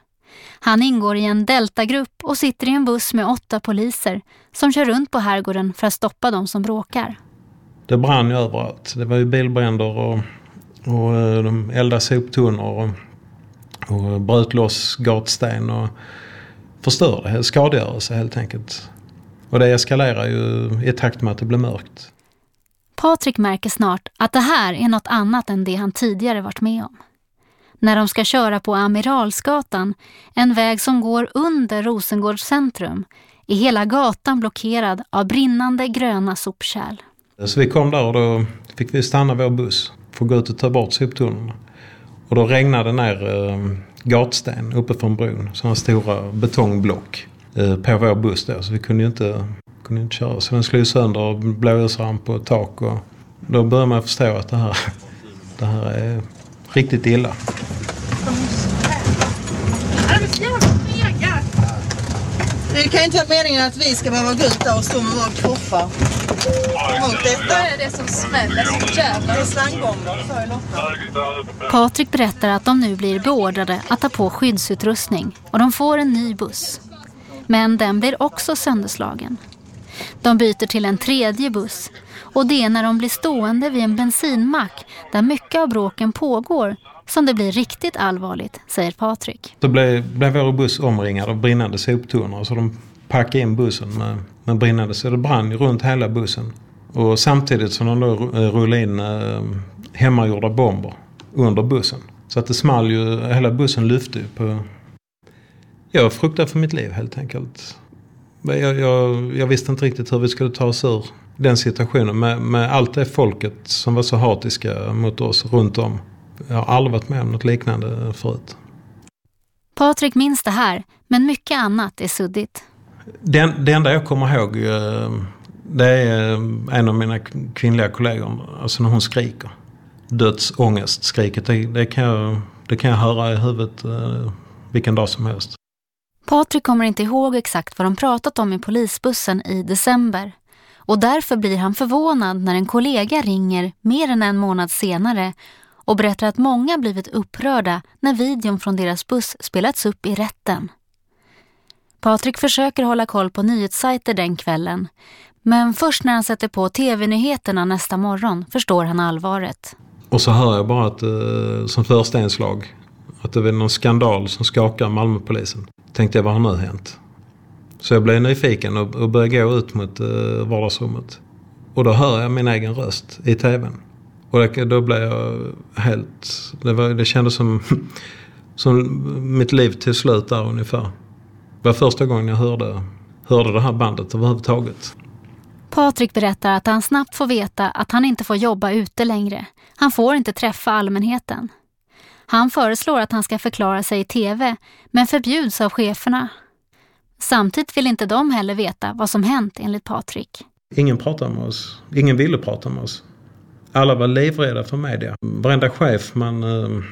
[SPEAKER 6] Han ingår i en deltagrupp och sitter i en buss med åtta poliser som kör runt på herrgården för att stoppa de som bråkar.
[SPEAKER 12] Det brann ju överallt. Det var ju bilbränder och, och eh, de eldade soptunnor och, och bröt loss gatsten och förstörde, skadegörelse helt enkelt. Och det eskalerar ju i takt med att det blir mörkt.
[SPEAKER 6] Patrik märker snart att det här är något annat än det han tidigare varit med om. När de ska köra på Amiralsgatan, en väg som går under Rosengårds centrum, är hela gatan blockerad av brinnande gröna sopkärl.
[SPEAKER 12] Så vi kom där och då fick vi stanna vår buss för att gå ut och ta bort soptunnorna. Och då regnade ner eh, gatsten uppe från bron, sådana stora betongblock eh, på vår buss då. Så vi kunde ju inte, kunde inte köra. Så den slog sönder blåljusramp och tak. Och då började man förstå att det här, (laughs) det här är riktigt illa.
[SPEAKER 62] Det kan ju inte vara meningen att vi ska behöva gå ut där och stå med våra kroppar mot detta. Är det som smäller så jävla? Slangbomber.
[SPEAKER 6] Patrik berättar att de nu blir beordrade att ta på skyddsutrustning och de får en ny buss. Men den blir också sönderslagen. De byter till en tredje buss och det är när de blir stående vid en bensinmack där mycket av bråken pågår som det blir riktigt allvarligt, säger Patrik.
[SPEAKER 12] Så blev, blev vår buss omringad av brinnande soptunnor så de packade in bussen med, med brinnande så det brann runt hela bussen. Och samtidigt som de då eh, rullade in eh, hemmagjorda bomber under bussen. Så att det small ju, hela bussen lyfte på... Jag fruktade för mitt liv helt enkelt. Jag, jag, jag visste inte riktigt hur vi skulle ta oss ur den situationen med, med allt det folket som var så hatiska mot oss runt om. Jag har aldrig varit med om något liknande förut.
[SPEAKER 6] Patrik minns det här, men mycket annat är suddigt.
[SPEAKER 12] Den, det enda jag kommer ihåg det är en av mina kvinnliga kollegor, alltså när hon skriker. Dödsångestskriket, det, det, kan jag, det kan jag höra i huvudet vilken dag som helst.
[SPEAKER 6] Patrik kommer inte ihåg exakt vad de pratat om i polisbussen i december. Och därför blir han förvånad när en kollega ringer mer än en månad senare och berättar att många blivit upprörda när videon från deras buss spelats upp i rätten. Patrik försöker hålla koll på nyhetssajter den kvällen men först när han sätter på tv-nyheterna nästa morgon förstår han allvaret.
[SPEAKER 12] Och så hör jag bara att, eh, som första inslag att det är någon skandal som skakar Malmöpolisen. Tänkte jag, vad har nu hänt? Så jag blev nyfiken och, och började gå ut mot eh, vardagsrummet. Och då hör jag min egen röst i tvn. Och det, då blev jag helt... Det, var, det kändes som, (laughs) som mitt liv till slut där ungefär. Det var första gången jag hörde, hörde det här bandet överhuvudtaget.
[SPEAKER 6] Patrik berättar att han snabbt får veta att han inte får jobba ute längre. Han får inte träffa allmänheten. Han föreslår att han ska förklara sig i tv, men förbjuds av cheferna. Samtidigt vill inte de heller veta vad som hänt enligt Patrik.
[SPEAKER 12] Ingen pratade med oss. Ingen ville prata med oss. Alla var livrädda för media. Varenda chef man eh,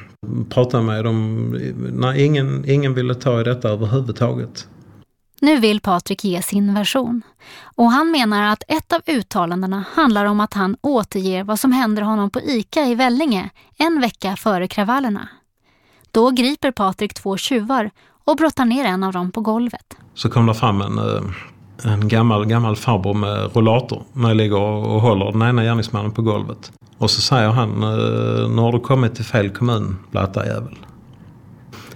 [SPEAKER 12] pratade med, de, nej, ingen, ingen ville ta i detta överhuvudtaget.
[SPEAKER 6] Nu vill Patrik ge sin version. Och han menar att ett av uttalandena handlar om att han återger vad som händer honom på ICA i Vellinge en vecka före kravallerna. Då griper Patrik två tjuvar och brottar ner en av dem på golvet.
[SPEAKER 12] Så kom det fram en, eh, en gammal, gammal farbror med rollator när jag ligger och håller den ena gärningsmannen på golvet. Och så säger han, eh, nu har du kommit till fel kommun, blatta jävel.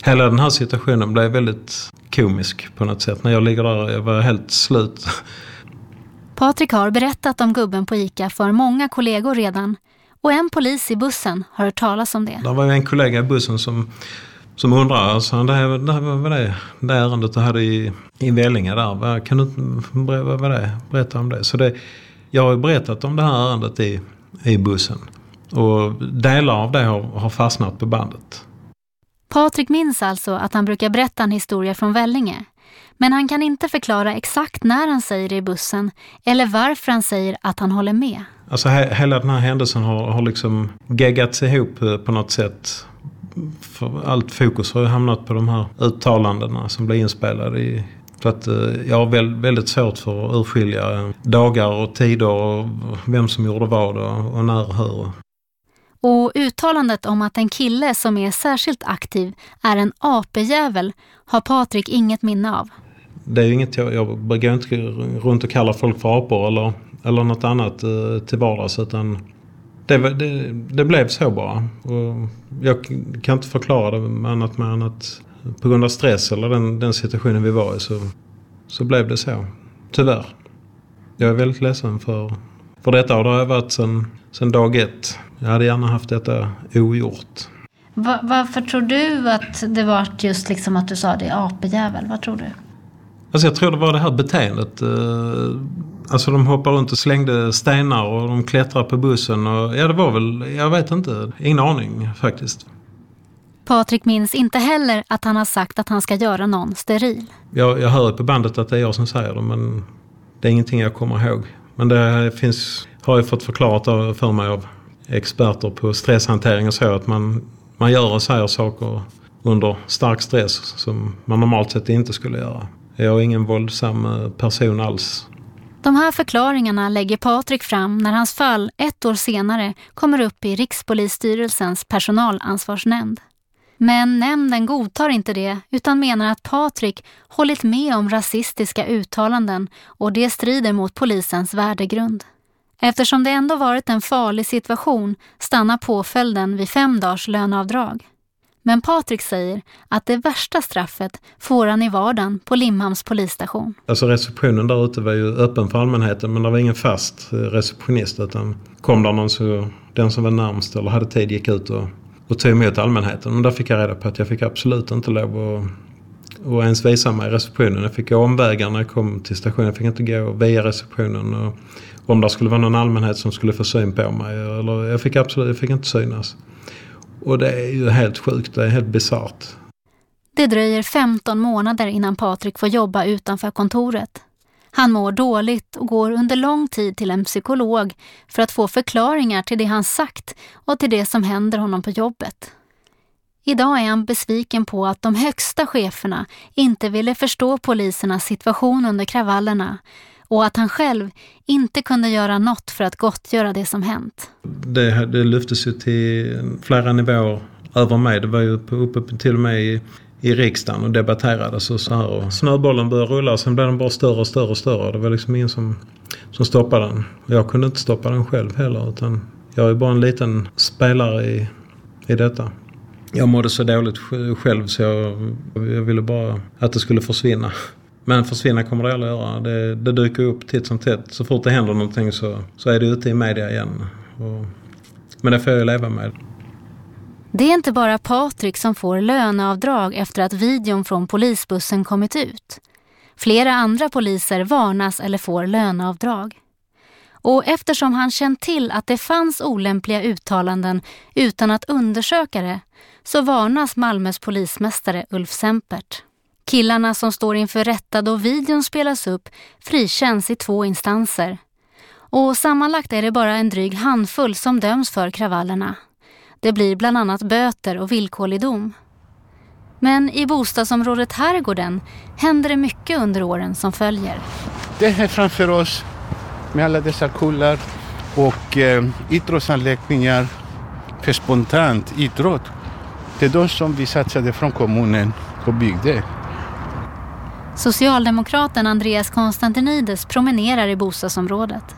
[SPEAKER 12] Hela den här situationen blev väldigt komisk på något sätt. När jag ligger där, jag var helt slut.
[SPEAKER 6] Patrik har berättat om gubben på ICA för många kollegor redan. Och en polis i bussen har hört talas om det.
[SPEAKER 12] Det var en kollega i bussen som, som undrade, alltså, det, här, det här var det, det ärendet du hade i, i Vellinge där. Kan du vad var det? berätta om det? Så det, jag har berättat om det här ärendet i, i bussen. Och delar av det har, har fastnat på bandet.
[SPEAKER 6] Patrik minns alltså att han brukar berätta en historia från Vellinge. Men han kan inte förklara exakt när han säger det i bussen eller varför han säger att han håller med.
[SPEAKER 12] Alltså he hela den här händelsen har, har liksom geggats ihop eh, på något sätt. För allt fokus har hamnat på de här uttalandena som blir inspelade i för att eh, jag har väldigt svårt för att urskilja eh, dagar och tider och vem som gjorde vad och när och hur.
[SPEAKER 6] Och uttalandet om att en kille som är särskilt aktiv är en apejävel har Patrik inget minne av.
[SPEAKER 12] Det är ju inget jag, jag går inte runt och kallar folk för apor eller, eller något annat eh, till vardags utan det, det, det, blev så bara. Och jag kan inte förklara det annat mer än att på grund av stress eller den, den situationen vi var i så, så blev det så. Tyvärr. Jag är väldigt ledsen för, för detta och det har jag varit sedan, sedan dag ett. Jag hade gärna haft detta ogjort.
[SPEAKER 6] Va, varför tror du att det var just liksom att du sa det apejävel? Vad tror du?
[SPEAKER 12] Alltså jag tror det var det här beteendet. Eh, alltså de hoppade runt och slängde stenar och de klättrade på bussen. Och, ja det var väl, jag vet inte, ingen aning faktiskt.
[SPEAKER 6] Patrik minns inte heller att han har sagt att han ska göra någon steril.
[SPEAKER 12] Jag, jag hör på bandet att det är jag som säger det men det är ingenting jag kommer ihåg. Men det finns, har jag fått förklarat för mig av experter på stresshantering och så. Att man, man gör och säger saker under stark stress som man normalt sett inte skulle göra. Jag är ingen våldsam eh, person alls.
[SPEAKER 6] De här förklaringarna lägger Patrik fram när hans fall ett år senare kommer upp i Rikspolisstyrelsens personalansvarsnämnd. Men nämnden godtar inte det utan menar att Patrik hållit med om rasistiska uttalanden och det strider mot polisens värdegrund. Eftersom det ändå varit en farlig situation stannar påföljden vid fem dagars löneavdrag. Men Patrik säger att det värsta straffet får han i vardagen på Limhamns polisstation.
[SPEAKER 12] Alltså receptionen där ute var ju öppen för allmänheten men det var ingen fast eh, receptionist utan kom där någon så den som var närmst eller hade tid gick ut och, och tog emot allmänheten. Men där fick jag reda på att jag fick absolut inte lov att och ens visa mig i receptionen. Jag fick gå omvägar när jag kom till stationen. Jag fick inte gå via receptionen. Och om det skulle vara någon allmänhet som skulle få syn på mig. Eller, jag fick absolut jag fick inte synas. Och det är ju helt sjukt, det är helt bisarrt.
[SPEAKER 6] Det dröjer 15 månader innan Patrik får jobba utanför kontoret. Han mår dåligt och går under lång tid till en psykolog för att få förklaringar till det han sagt och till det som händer honom på jobbet. Idag är han besviken på att de högsta cheferna inte ville förstå polisernas situation under kravallerna och att han själv inte kunde göra något för att gottgöra det som hänt.
[SPEAKER 12] Det, det lyftes ju till flera nivåer över mig. Det var ju uppe till och med i, i riksdagen och debatterades och så här. Och snöbollen började rulla och sen blev den bara större och större och större. Det var liksom ingen som, som stoppade den. Jag kunde inte stoppa den själv heller utan jag är bara en liten spelare i, i detta. Jag mådde så dåligt själv så jag, jag ville bara att det skulle försvinna. Men försvinna kommer det aldrig göra. Det, det dyker upp titt som tätt. Så fort det händer någonting så, så är det ute i media igen. Och, men det får jag leva med.
[SPEAKER 6] Det är inte bara Patrik som får löneavdrag efter att videon från polisbussen kommit ut. Flera andra poliser varnas eller får löneavdrag. Och eftersom han känt till att det fanns olämpliga uttalanden utan att undersöka det så varnas Malmös polismästare Ulf Sempert. Killarna som står inför rätta då videon spelas upp frikänns i två instanser. Och sammanlagt är det bara en dryg handfull som döms för kravallerna. Det blir bland annat böter och villkorlig dom. Men i bostadsområdet Herrgården händer det mycket under åren som följer.
[SPEAKER 16] Det här framför oss med alla dessa kullar och eh, idrottsanläggningar för spontant idrott. Det är de som vi satsade från kommunen och byggde.
[SPEAKER 6] Socialdemokraten Andreas Konstantinides promenerar i bostadsområdet.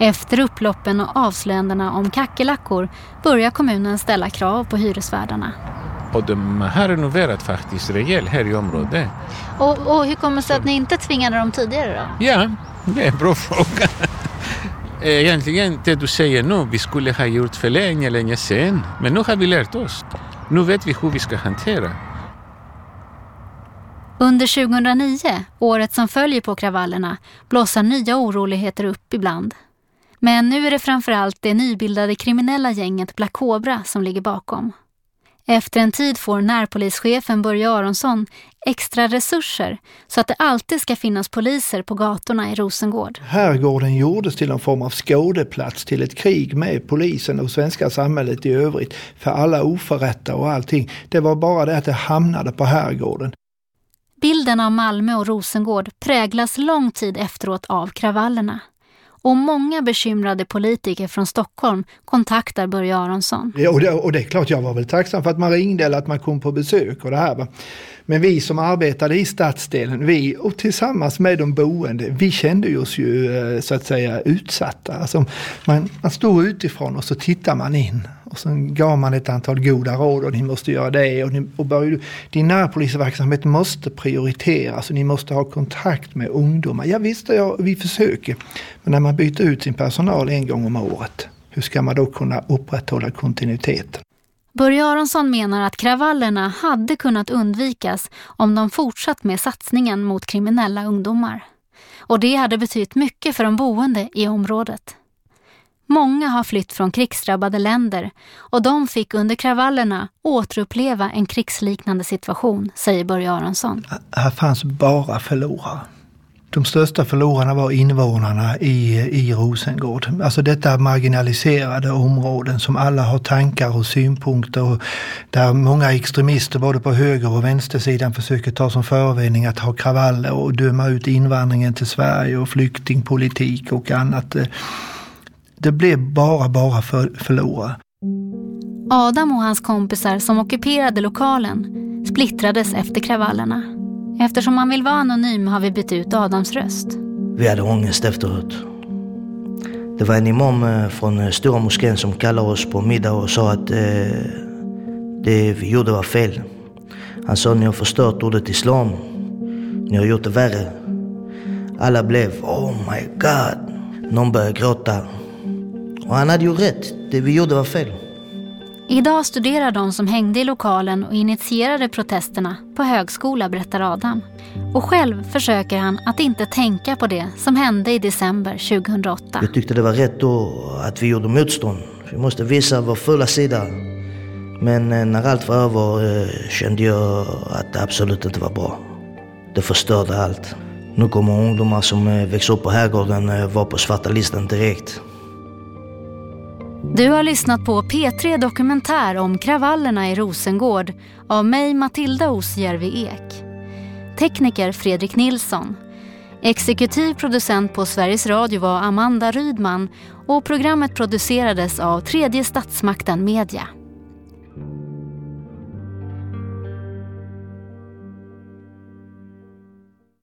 [SPEAKER 6] Efter upploppen och avslöjandena om kackerlackor börjar kommunen ställa krav på hyresvärdarna.
[SPEAKER 16] Och de har renoverat faktiskt rejält här i området.
[SPEAKER 6] Och, och hur kommer det sig att ni inte tvingade dem tidigare då?
[SPEAKER 16] Ja, det är en bra fråga. (laughs) Egentligen det du säger nu, vi skulle ha gjort för länge, länge sedan. Men nu har vi lärt oss. Nu vet vi hur vi ska hantera.
[SPEAKER 6] Under 2009, året som följer på kravallerna, blossar nya oroligheter upp ibland. Men nu är det framförallt det nybildade kriminella gänget Black Cobra som ligger bakom. Efter en tid får närpolischefen Börje Aronsson extra resurser så att det alltid ska finnas poliser på gatorna i Rosengård.
[SPEAKER 7] Herrgården gjordes till en form av skådeplats till ett krig med polisen och svenska samhället i övrigt för alla oförrätter och allting. Det var bara det att det hamnade på Herrgården.
[SPEAKER 6] Bilden av Malmö och Rosengård präglas lång tid efteråt av kravallerna och många bekymrade politiker från Stockholm kontaktar Börje Aronsson.
[SPEAKER 7] Ja, och, det, och det är klart jag var väl tacksam för att man ringde eller att man kom på besök och det här. Men vi som arbetade i stadsdelen, vi och tillsammans med de boende, vi kände oss ju eh, så att säga utsatta. Alltså, man, man stod utifrån och så tittar man in och sen gav man ett antal goda råd och ni måste göra det. Och, ni, och började, din närpolisverksamhet måste prioriteras och ni måste ha kontakt med ungdomar. Ja visst, ja, vi försöker. Men när man byter ut sin personal en gång om året, hur ska man då kunna upprätthålla kontinuiteten?
[SPEAKER 6] Börje Aronsson menar att kravallerna hade kunnat undvikas om de fortsatt med satsningen mot kriminella ungdomar. Och det hade betytt mycket för de boende i området. Många har flytt från krigsdrabbade länder och de fick under kravallerna återuppleva en krigsliknande situation, säger Börje Aronsson.
[SPEAKER 7] Här fanns bara förlorare. De största förlorarna var invånarna i, i Rosengård. Alltså detta marginaliserade områden som alla har tankar och synpunkter och där många extremister både på höger och vänstersidan försöker ta som förevändning att ha kravaller och döma ut invandringen till Sverige och flyktingpolitik och annat. Det blev bara, bara för, förlorare.
[SPEAKER 6] Adam och hans kompisar som ockuperade lokalen splittrades efter kravallerna. Eftersom han vill vara anonym har vi bytt ut Adams röst.
[SPEAKER 8] Vi hade ångest efteråt. Det var en imam eh, från eh, Stora moskén som kallade oss på middag och sa att eh, det vi gjorde var fel. Han sa ni har förstört ordet islam. Ni har gjort det värre. Alla blev oh my god. Någon började gråta. Och han hade ju rätt. Det vi gjorde var fel.
[SPEAKER 6] Idag studerar de som hängde i lokalen och initierade protesterna på högskola, berättar Adam. Och själv försöker han att inte tänka på det som hände i december 2008.
[SPEAKER 8] Jag tyckte det var rätt då att vi gjorde motstånd. Vi måste visa vår fulla sida. Men eh, när allt var över eh, kände jag att det absolut inte var bra. Det förstörde allt. Nu kommer ungdomar som eh, växer upp på Herrgården vara på svarta listan direkt.
[SPEAKER 6] Du har lyssnat på P3 Dokumentär om kravallerna i Rosengård av mig Matilda Osjärvi Ek. Tekniker Fredrik Nilsson. Exekutiv producent på Sveriges Radio var Amanda Rydman och programmet producerades av Tredje Statsmakten Media.